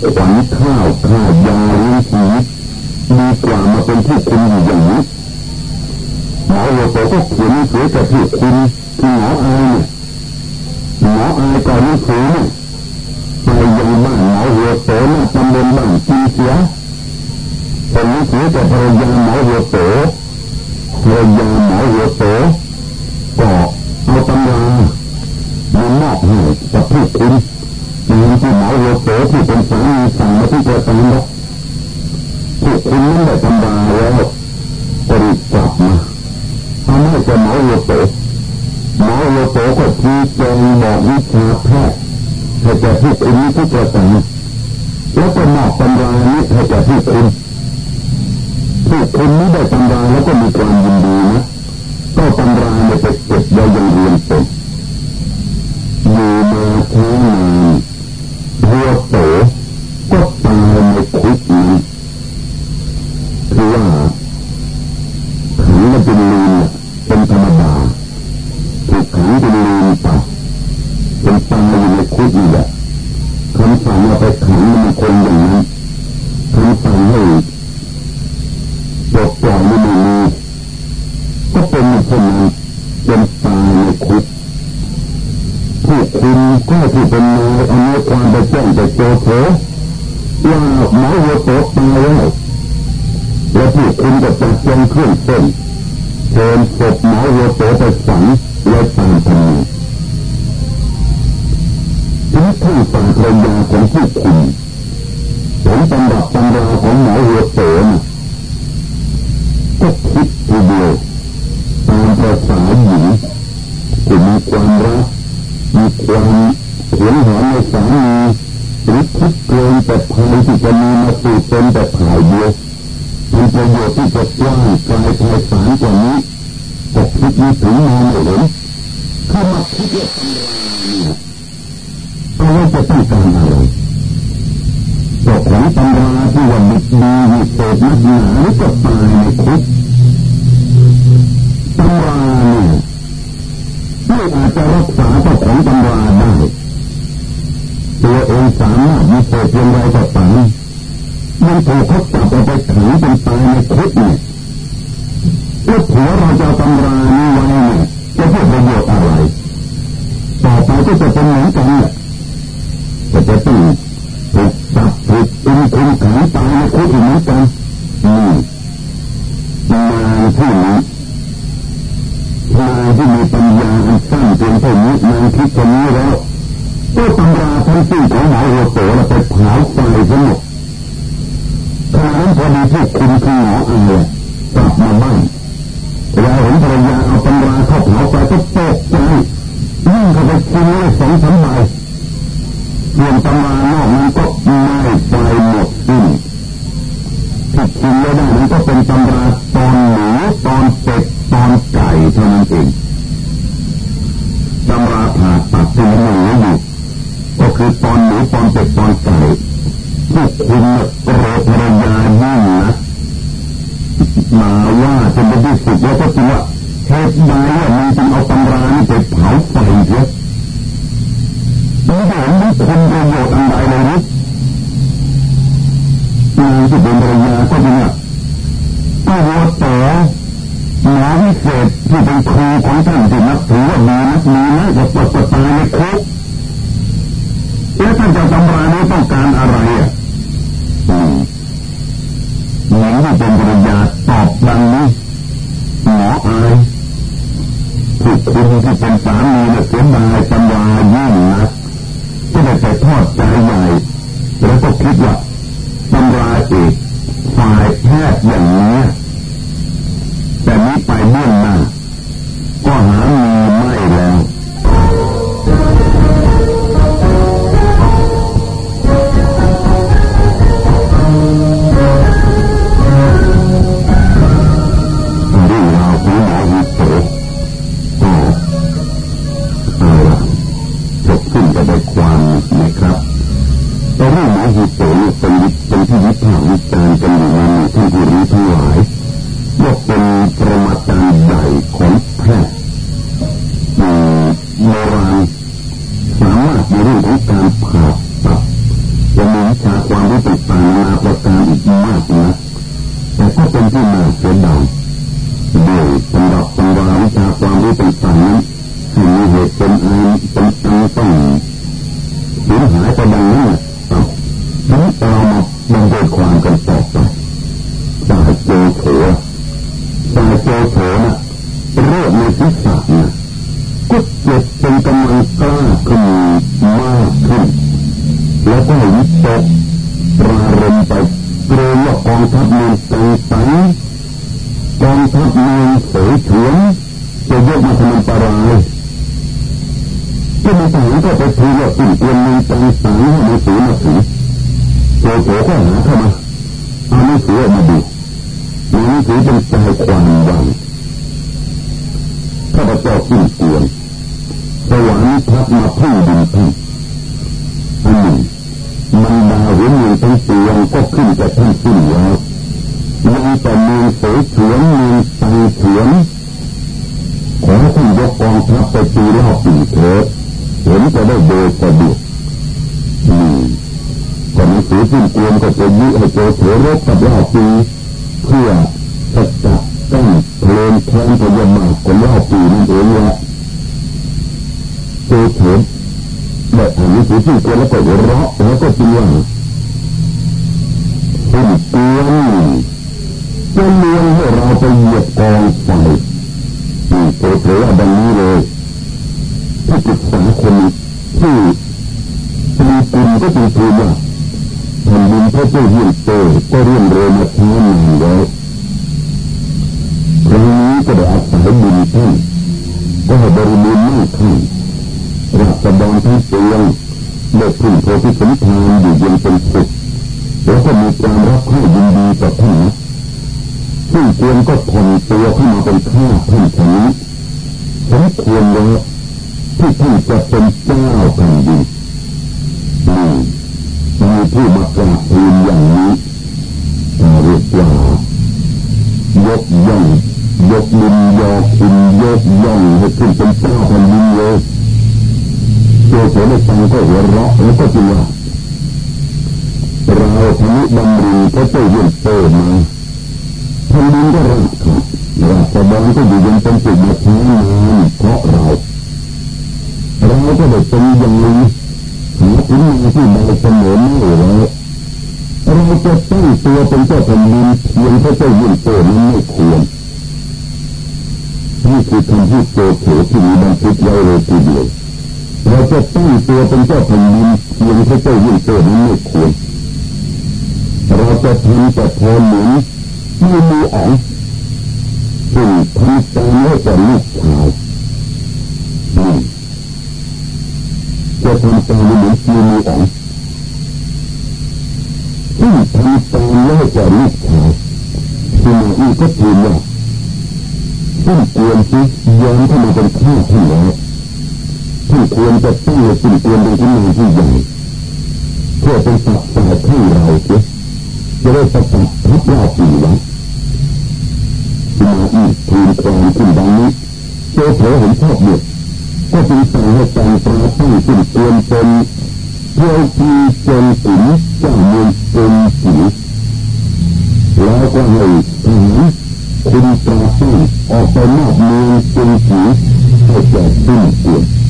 ขวัญข้าวข้าวยาเลี้ยงชีวิตดีกว่ามาเป็นผู้คุมอยู่อย่างนี้หมอโยโตก็เขียนหนังสือกับผู้คุมคือหมออายเนี่ยหมออายก่อนหนังสือเนี่ยไปยังบ้านหมอโยโตเนี่ยตำบลบ้านจีเสียเป็นหนังสือกับภรรยาหมอโยโตภรรยาหมอโยโตก็เอาตำรามามอบให้กับผู้คุม ที่เป็นสามีสั่งมาที่ประตูแล้วผู้คุมนั้นได้ตำราแล้วก็รีบกลับมาทำให้กับหมอโยโตหมอโยโตก็ชี้แจงบอกวิชาแพทย์ให้แก่ผู้คุมทุกประการแล้วก็มอบตำรานี้ให้แก่ผู้คุมผู้คุมนี้ได้ตำราแล้วก็มีความยินดี ความรักมีความหวงหอนในสามีหรือคิดเกรงแต่ภายที่จะมีมาสู่เป็นแต่ภายเดียวมีประโยชน์ที่จะกว้างไกลไพศาลกว่านี้ก็คิดไม่ถึงมองไม่เห็นถ้ามาคิดว่าตำราเนี่ยเอาไว้จะต้องการอะไรเจ้าของตำราที่ว่าบิดดีมีเศษนักหนาหรือก็ตายในคุกตำรา อาจจะรักษาเจ้าของตำราได้ ตัวเองสามารถมีเศษยังไงก็ตามมันถูกเขาจับเอาไปขังเป็นตายในคุกเนี่ยแล้วผัวเราจะตำรานี้ไว้เนี่ยจะเพื่อประโยชน์อะไร ต่อไปก็จะเป็นเหมือนกันแหละจะจะต้องถูกจับถูกอุ้มคุมขังตายในคุกเหมือนกัน ที่เป็นภรรยาก็เป็นว่าก็วัวต่อหมอวิเศษที่เป็นครูของท่านที่นับถือว่ามีนักมีนะจะปลดตายในคุกแล้วท่านจะตำรานี้ต้องการอะไรอะหมอที่เป็นภรรยาตอบดังนี้หมออายผู้คุณที่เป็นสามีเนี่ยเสียดายตำรายิ่งนักก็ได้แต่ทอดใจใหญ่แล้วก็คิดว่า อย่างนี้ ก็มีทหารก็ไปทูลว่าสิ่งเตียมเมืองตังสังมาสือมาสือโจโฉก็หาเข้ามาเอาหนังสืออกมาดูในหนังสือเป็นใจความว่าข้าพเจ้าขึ้นเตียงสวรรค์ทับมาพึ่งดินท่านอันหนึ่งมันดาหัวเมือทั้งปวงก็ขึ้นจากท่านสิ้นแล้วยังแต่เมืองเสฉวนเมืองตังเฉียนขอท่านยกกองทัพไปตีรอบปีเถิด เห็นจะได้โดยสะดวกอืมก็หนังสือสิ้นกวนก็จะยุให้โจโฉรบกับรอบปีเพื่อสกัดกั้นเพลินแค้นพยามาของรอบปีนั่นเองแหละโจโฉได้อ่านหนังสือสิ้นกวนแล้วก็หัวเราะแล้วก็จึงว่าสิ้นกวนจะเลี้ยงให้เราไปเหยียบกองไฟนี่โจโฉว่าดังนี้เลย ที่ปรึกษาคนที่มีกุลก็จึงพูดว่าแผ่นดินพระเจ้าเฮียนโตก็เรียนเรือมาช้านานแล้วครั้งนี้ก็ได้อาศัยบุญท่านก็ให้บริบูรณ์มากขึ้นรัศดรทั้งปวงได้พึ่งโพธิสมภารอยู่เย็นเป็นสุขแล้วก็มีความรักใคร่ยินดีต่อท่านซึ่งเตียมก็ผ่อนตัวเข้ามาเป็นข้าท่านคนนี้สมควรแล้ว ที่ท่านจะเป็นเจ้าแผ่นดินนี่มีผู้มากราบทูลอย่างนี้เรียกว่ายกย่องยกมินยอคุณยกย่องให้ขึ้นเป็นเจ้าแผ่นดินเลยโจโฉได้ฟังก็หัวเราะแล้วก็จึงว่าเราทำบำรุงพระเจ้าเยี่ยมโตมาแผ่นดินก็รักขาดราชบังก็อยู่ยังเป็นสุขมาช้านานเพราะเรา เราก็ได้เป็นอย่างนี้หาถึงมาที่ใดเสมอไม่แล้วเราจะตั้งตัวเป็นเจ้าแผ่นดินเพียงพระเจ้ายิ่งโตนั้นไม่ควรนี่คือคำพูดโจโฉที่มีบันทึกไว้เลยทีเดียวเราจะตั้งตัวเป็นเจ้าแผ่นดินเพียงพระเจ้ายิ่งโตนั้นไม่ควรเราจะทำแต่พอหนุนไม่มีอ๋องซึ่งทำตามให้กับลูกชายนี่จะ ทำตามเหมือจีมีอ๋องซึ่ทำตามให้กับลูกชายที่มาอีกก็ถือว่าซึ่งควรที่ยอนเข้ามาเป็นข้าท่แล้วท่านควรจะตั้งปิ่นเกลียนเป็นขึ้นมาที่ใหญ่เพื่อเป็นปักสายให้เราเสียจะได้ประกาศทับรอบปีไว้วมาอีกทูลความขึ้นดังนี้โจเถเห็นชอบเด็ด ก็จึงสั่งให้การปราตั้งขึ้นเตรียมเป็นเที่ยวที่จนถึงเจ้าเมืองเป็นสีแล้วก็ให้ทหารคุณตราตั้งออกไปนอกเมืองเป็นสีให้แก่ดุ้นเตียน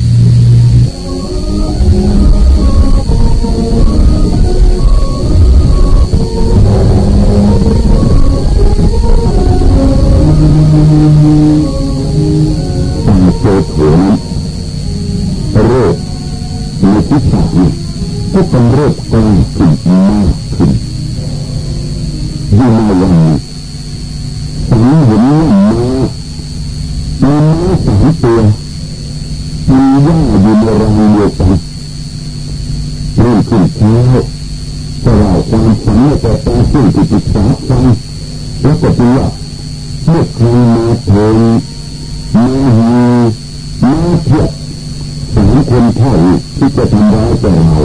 ยิ่งในวันนี้สังเห็นว่ามามีม้าสามตัวมีย่าอยู่ในรังเดียวกันเริ่มขึ้นเช้าจะเล่าความฝันแต่ตาขึ้นติดติดสาฟังแล้วก็ตัวเมื่อใครมาถึงมาหีมาเทียบสามคนพ่อที่จะทำร้ายแก่เรา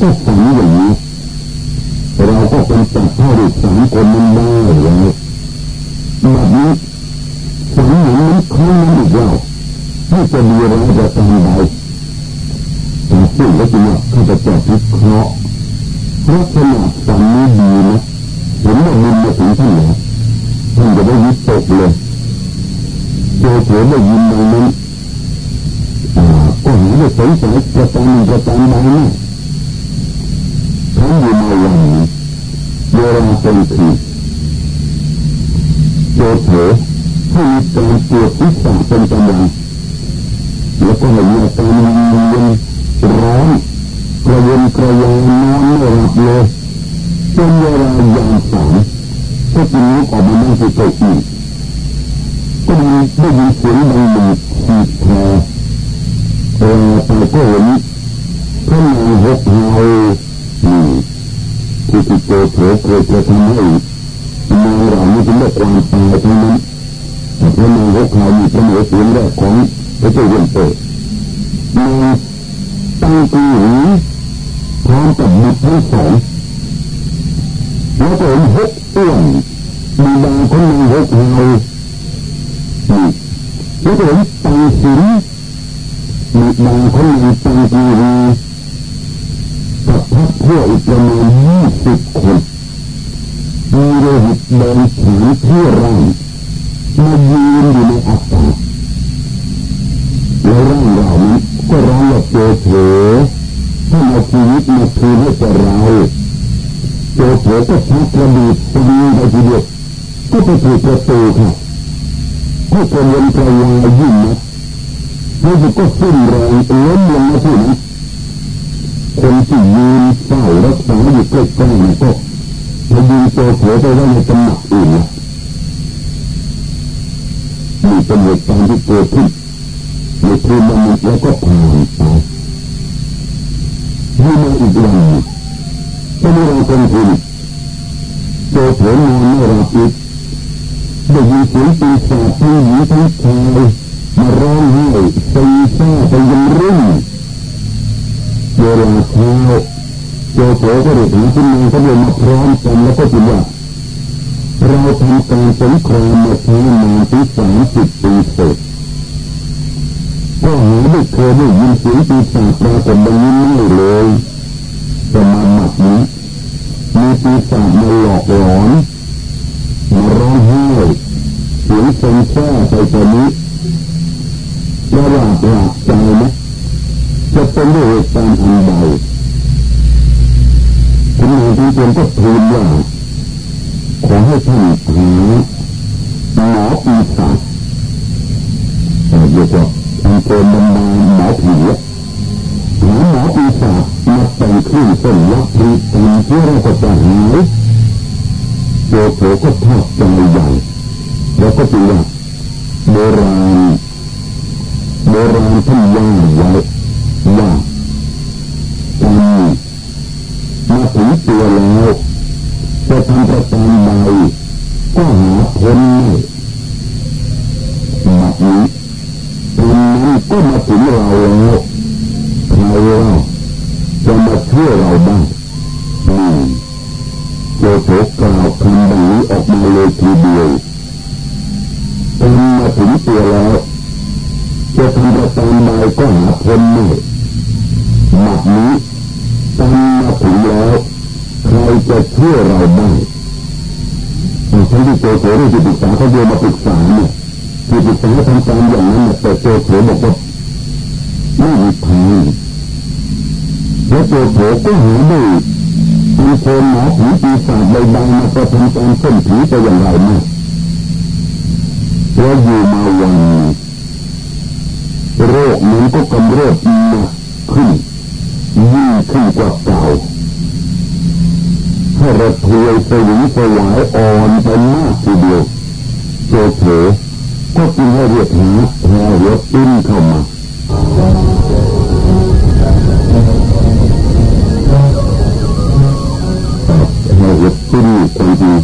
ก็ฝันอย่างนี้เรา จับพ่อเด็กสามคนมันได้แล้วแบบนี้ฝันอย่างนี้คงนั้นอีกแล้วที่จะมีเราจะตามใดแต่ซึ่งก็จริงว่าข้าพเจ้าพิเคราะห์ลักษณะฝันนี้ดีนะเห็นว่ามันมาถึงท่านแล้วท่านจะได้ยึดตกเลยโจเฉได้ยินดังนั้นก็หาว่าสงสัยจะตามจะตามใดนะทั้งอยู่ในวันนี้ เวลาเป็นคืนโจเฉให้มีการตรวจวิสาเป็นกำลังแล้วก็ให้มีอาการวิงเวียนร้อนกระวนกระวายนอนไม่หลับเลยจนเวลายามสามก็จึงลุกออกมานั่งที่เก้าอี้ก็มีได้ยินเสียงดังหนึ่งขีดแผลเออไปก็เห็นพระนางหกเฮา ที่ที่โจเถเคยจะทำให้นางเหล่านี้เป็นเรื่องความตายเทั้งนั้นแต่พระนางหกเฮามีเป็นหัวเสียงแรกของพระเจ้าเวนเตมองตั้งตีหูพร้อมกับบุตรทั้งสองแล้วก็เห็นหกอ้วนมีบางคนนางหกเฮาวแล้วก็เห็นตังสินมีบางคนมีตังกีรีกับพักพวกอีกประมาณยี่ สิบคนมีโลหิตแดงผิวที่ร่างมายืนอยู่ในอากาศแล้วร่างเหล่านั้นก็ร้องว่าโจเถถ้าเอาชีวิตมาคืนให้แก่เราโจเถก็ชักกระดูกตีไปทีเดียวก็ไปถูกประตูค่ะก็กระวนกระวายยิ่งนะแล้วก็สิ้นแรงล้มลงมาที่นั้น คนที่ยืนเฝ้ารักษาอยู่ใกล้ๆนี่ก็พยิงตัวเสือไปไว้ในตำหนักอื่นนะนี่เป็นเหตุการณ์ที่เกิดขึ้นในคืนวันนี้แล้วก็ผ่านไปที่มาอีกวันหนึ่งก็ไม่เราเป็นคืนโจเสือนอนไม่หลับอีกได้ยินเสียงปีศาจทั้งหญิงทั้งชายมาร้องไห้ตีซ่าไปยังรุ่ง วลาเช้าโจโฉก็เด็กหญิงคนนึงเขาเลยมาพร้อมกันแล้วก็คิดว่าเราทำการสงครามมาใช้นานถึงสามสิบปีเศษก็หาไม่เคยได้ยินเสียงปีศาจปรากฏดังนี้ไม่เลยแต่มาหมัดนี้มีปีศาจมาหลอกหลอนมาร้องไห้เสียงเซ็งแซ่ไปตอนนี้ระหว่างหลับใจนะ จะเป็นด้วยเหตุการณ์อันใดคุณนายที่เป็นก็ทูลว่าขอให้ท่านหาหมอปีศาจเรียกว่าทำเกินบรรดาหมอผีหาหมอปีศาจมาแต่งขึ้นเป็นวัตถุตามที่เราก็จะหายโยโผก็ทอดใจใหญ่แล้วก็เป็นว่าโบราณโบราณท่านย่าไว้ ว่าการมาถึงตัวแล้วจะทำประการใดก็หาพ้นไม่แบบนี้วันนั้นก็มาถึงเราแล้ว เขาเดียวมาปรึกษาเนี่ยคือปรึกษาทำการอย่างนั้นแต่โจโฉบอกว่าไม่มีทางและโจโฉก็หาได้มีคนหมอผีปีศาจใดๆมาประทำการเส้นผีไปอย่างไรมาแล้วอยู่มาวันโรคนั้นก็กำเริบมาขึ้นยิ่งขึ้นกว่าเก่าให้ระทวยสวิงสวายอ่อนไปมากทีเดียว จโฉก็จึงให้เรียกหาแพรหัวติ้นเข้ามาแพรหัวติ้นความจริง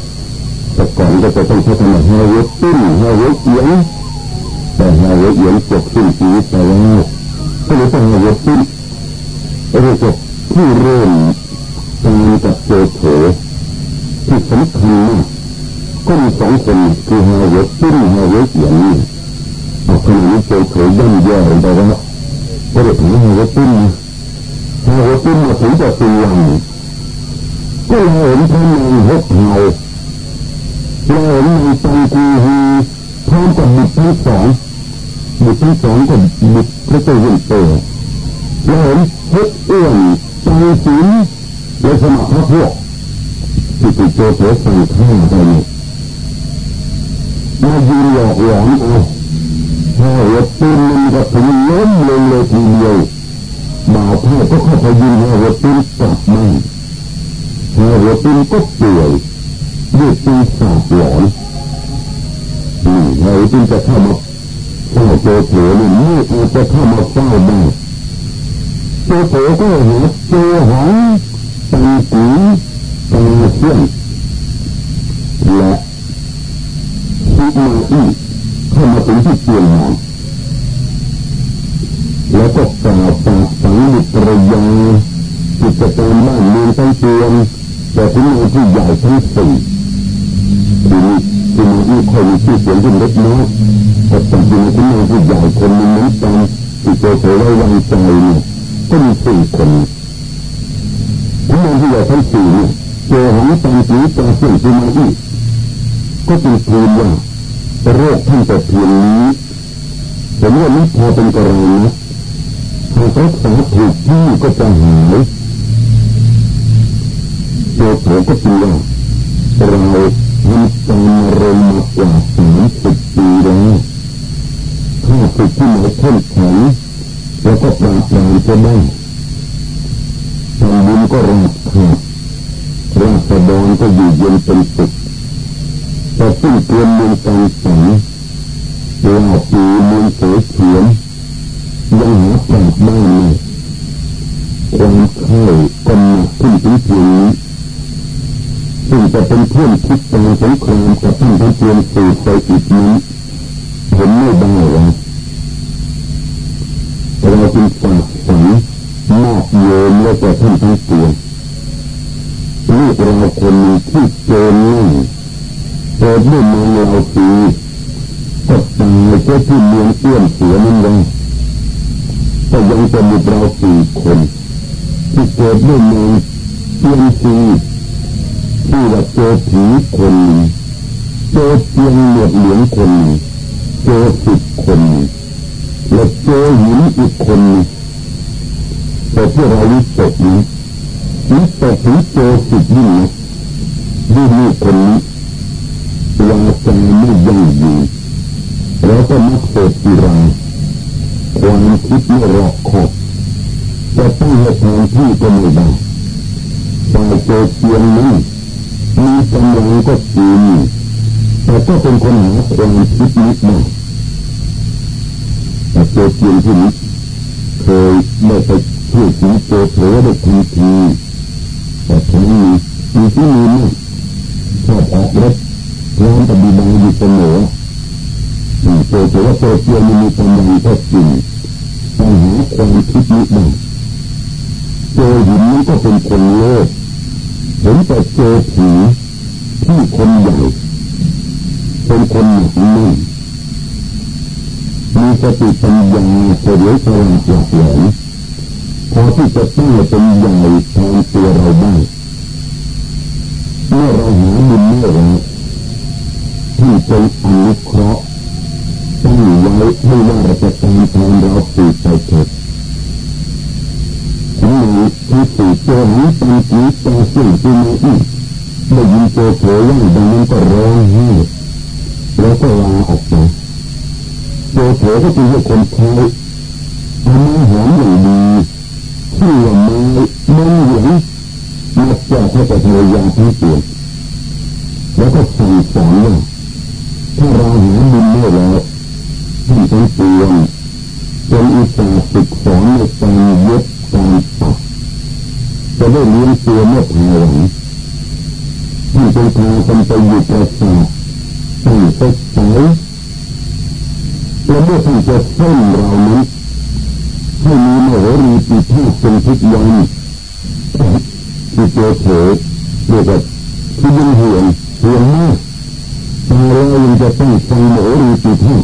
แต่ก่อนก็จะต้องพัฒนาแพรหัวติ้นแพรหัวเอียงแต่แพรหัวเอียงจบสิ้นชีวิตไปแล้วก็เลยต้องแพรหัวติ้นเรียกว่าผู้เริ่มการกับโจโฉที่สำคัญมาก องคนคือฮาวเวติ้นฮาวเวเอียนนี่เอาขณะนี้โจโฉย่ำแย่ไปแล้วก็เลยถึงฮาวเวติ้นฮาวเวติ้นมาถึงจะสุวรรณก็เราเห็นพระนางหกเฮาเราเห็นนางตังกูฮีพร้อมกับบุตรทั้งสองบุตรทั้งสองก็บุตรพระเจ้าวินเตอเราเห็นเพชรอ้วนตังสินและสมัครพระพวกที่ติดโจโฉสั่งฆ่าไปเนี่ย มายืนหลอกหลอนเอาพอหัวปืนมันก็ถึงล้มลงเลยทีเดียวบ่าวพ่อก็เข้าไปยิงหัวปืนกลับมาหัวปืนก็เป่วยด้วยปีศาจหลอนนี่หัวปืนจะเข้ามาเฝ้าโจโฉนี่ม่อาจะเข้ามาเฝ้าได้โจโฉก็เห็นโจหองตังกีตาเสี้ยนและ มาอีเข้ามาถึงที่เตียงนอนแล้วก็กล่าวปากสังมิตรยากิจการบ้านเมืองทั้งปวงแต่ถึงในที่ใหญ่ทั้งสี่ทีนี้ที่มาอีค่อยมีชื่อเสียงขึ้นเล็กน้อยแต่จจุบันที่มาที่ใหญ่คนนึงนั้นกันที่เจอเผยไว้วางใจเนี่ยก็มีสี่คนทั้งนั้นที่ใหญ่ทั้งสี่เนี่ยเจอของตังสีตาเสียงที่มาอีก็จึงทูลว่า โรคท่านแต่เพียงนี้ผมว่าไม่พอเป็นกรณีนะหากรักษาถูกที่ก็จะหายโยโถก็จึงว่าเราทำการรมมากว่าสามสิบปีแล้วถ้าฝึกที่ไหนเข้มแข็งแล้วก็ปราบปรามจะได้ทำบุญก็ราบขาดราษฎรก็อยู่เย็นเป็นสุข แต่ซึ่งเตรียมเมือกังสังเวลาปีมือเสเขียนยังหาปราบได้เลยความเข้าก็หนักขึ้นถึงเพียงนี้ซึ่งจะเป็นเพื่อนคิดการสงครามกับท่านทั้งเพียงสื่อไปอีกนี้ผมไม่ได้หรอกเราจึงฝากฝังมอบโยมและแต่ท่านทั้งปวงลูกเราคนหนึ่งที่โจรนั่น เกิดเมื่อมาเราปีก็ตายก็ที่เมืองเอื้อนเสียนั่นเองก็ยังจะมีเราสี่คนที่เกิดเมื่อเมืองเอื้อนสีที่ว่าเจอผีคนหนึ่งเจอเพียงเหลือเหลืองคนหนึ่งเจอสิบคนและเจอหินอีกคนแต่ที่เราวิตกนี้วิตกถึงเจอสิบยิ่งนะยิ่งนี่คนนี้ วาจาไม่ยั่งยืนแล้วก็มักเสพสุราความคิดไม่รอบคอบจะต้องให้ทางที่ก็ไม่ได้ฝ่ายเจเพียงนั้มีกำลังก็จริงแต่ก็เป็นคนหาความคิดนิดหน่อยแต่เจอเพียงที่นี้เคยได้ไปช่วยชีวิตเจเผลอได้ทีทีแต่ทั้งนี้มีที่มีมากชอบออกรถ ร้อมปฏิบัติอยู่เสมอเจอเจอว่าเจอเพียงมีกำลังก็จริงแต่หาความคิดนิดหน่อยเจอหินนี้ก็เป็นคนโลภเห็นแต่เจอผีที่คนใหญ่เป็นคนหนักแน่นมีสติปัญญาเฉลียวฉลาดหลักแหลมพอที่จะตั้งเป็นใหญ่แทนตัวเราได้เมื่อเราหาบุญเมื่อไร ที่เป็นอนุเคราะห์ตั้งไว้ไม่ว่าราจะตามทางเราปีไปเถิดทั้งนี้ที่สี่เจอนี้เป็นกีตาสิ่งที่มีอีกได้ยินโจโผล่ย่างดังนั้นก็ร้องไห้แล้วก็ลาออกไปโจโผล่ก็เป็นคนไทยเอาไม้หอมอย่างดีที่ว่าไม้มันหลืองมาแจกให้กับภรรยาทั้งปวงแล้วก็สั่งสอนว่า หาบุญได้แล้วท่านต้องเตือนจนอุตส่าห์ฝึกสอนในการย็บการตัดจะได้เลี้ยงตัวเมื่อภายหลังท่านจงพากันไปอยู่ประสาทตั้งไปใสแล้วเมื่อท่านจะเส้นเรานั้นให้มีมโหรีปีพาเป็นทุกวันที่เจอเถิดเรียกว่าที่ยังห่วงห่วงมากตา ยังจะต้องฟังโมรีปีพา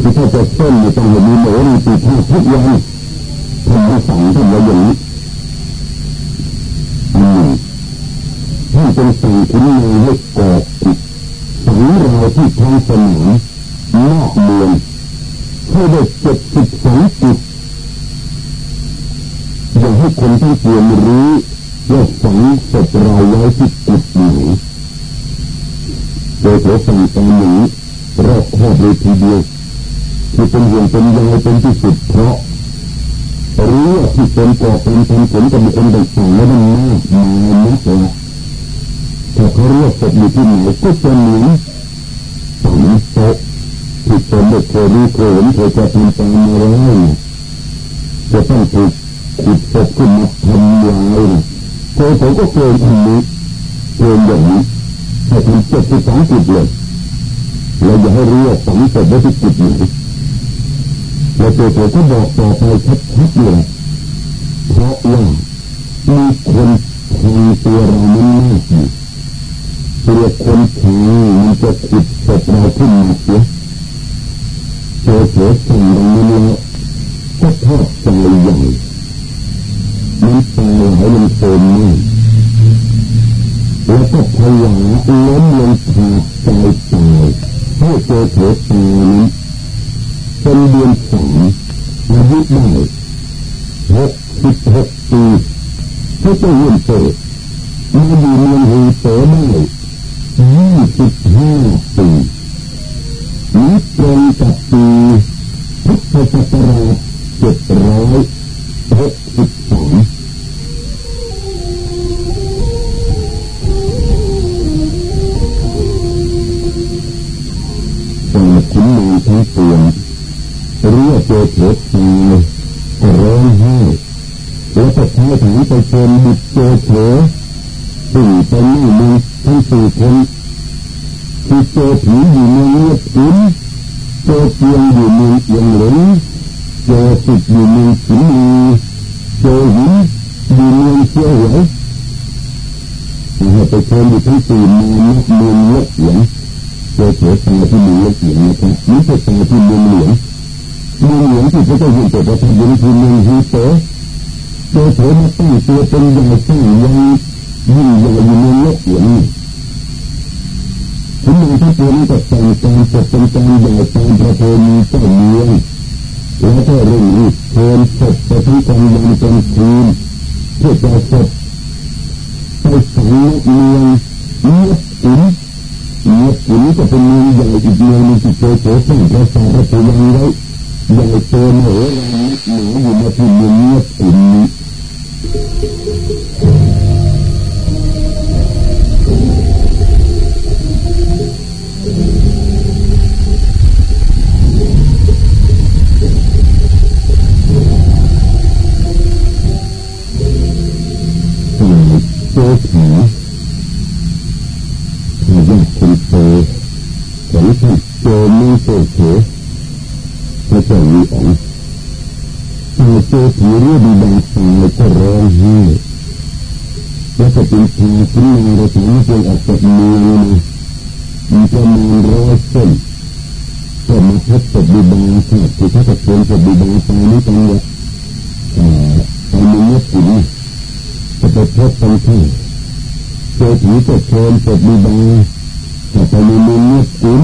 ที่ถ้าจะเส้นต้องมีโมรีปีพาทุกวันทำมาสั่งทำมาอย่างนี้อันนี้ท่านเป็นสั่งถึงงานให้กอบสังเราที่ท้องสนามนอกเมืองให้ได้เจ็ดสิบสองจุดอยากให้คนทั้งปวงรู้ว่าฝังศพเราไว้ที่จุดไหน โดยเฉพาะตามนี้รอบครอบเลยทีเดียวที่เป็นห่วงเป็นใยเป็นที่สุดเพราะรู้ว่าที่เป็นก่อเป็นทำผลกับบุคคลต่างแล้วมันมากมายนักละถ้าเขาเรียกศพอยู่ที่ไหนก็จะหมือนฝังโตที่เป็นเด็กเคยรู้เคยเห็นเคยจะทำตามมาแล้วจะต้องถูกขุดศพขึ้นมาทำลายเคยผมก็เคยทำนี้เคยอย่างนี้ ให้ทำเจ็ดสิบสองจุดเลยเราอย่าให้รู้ว่าฝังศพไว้ที่จุดไหนเราเจอผมก็บอกต่อไปชัดๆเลยเพราะว่ามีคนแทงตัวเรามันมากอยู่ตัวคนแทงมันจะขุดศพเราขึ้นมาเสียเจอเสือสั่งดังนี้แล้ก็ทอดใจใหญ่ ก็พยาล้มลงขาดใจตายให้เจอเถิดตายนั้นเป็นเดือนสามอายุได้หกสิบหกปีเขาจะเรียนเปิด เจอผีเรียกบิดาตายก็ร้องไห้แล้วจะเป็นชาขึ้นมาเราถามเพียงออกจากมือนะมีประมาณร้อยเส้นก็มาพบกับบิดาค่ะคือถ้าจะเป็นกับบิดาตายนี้กันเนี่ยตอนนี้เนี่ยถึงจะไปพบกันที่เจอผีจะเชิญกับบิดาแต่ตอนนี้เนี่ยถึง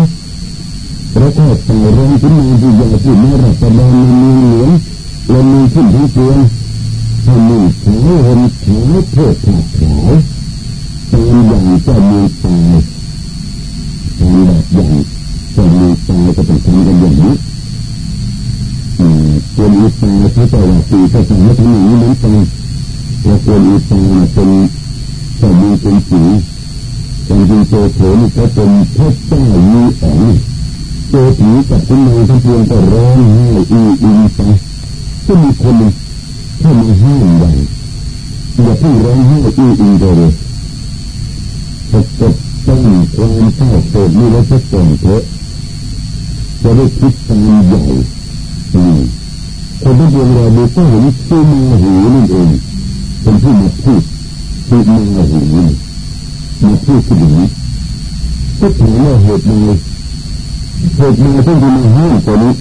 แล้วก็ต่อรองขึ้นมาที่ใหญ่ที่แม่รัฐบาลในเมืองหลวง เรามีขึ้นทั้งเปลืองให้มีขาวเห็นขาวเพื่อขาดขาวตามอย่างจะมีตายตามแบบอย่างจะมีตายก็ต้องทำกันอย่างนี้ตัวมีตายเขาจะว่าปีก็จะไม่ทำอย่างนี้เหมือนกันแล้วตัวมีตายเป็นจะมีเป็นสีแต่จริงตัวโถนี่ก็เป็นพระเจ้ามีแองเจผีกับคุณนายทั้งเพียงก็ร้องไห้อีอีไป ก็มีคนเข้ามาห้ามอย่างอย่าเพิ่งร้องไห้อีอีเลยปกติต้องความเศร้าโศกนี่แล้วจะก่อนเถอะจะได้คิดตามใหญ่คนที่เรียนเราดูก็เห็นชื่อมาหูนั่นเองเป็นผู้มาพูดชื่อมาหูมาพูดที่นี้ก็ถามว่าเหตุใดเหตุมาที่จะมาห้ามตัวนี้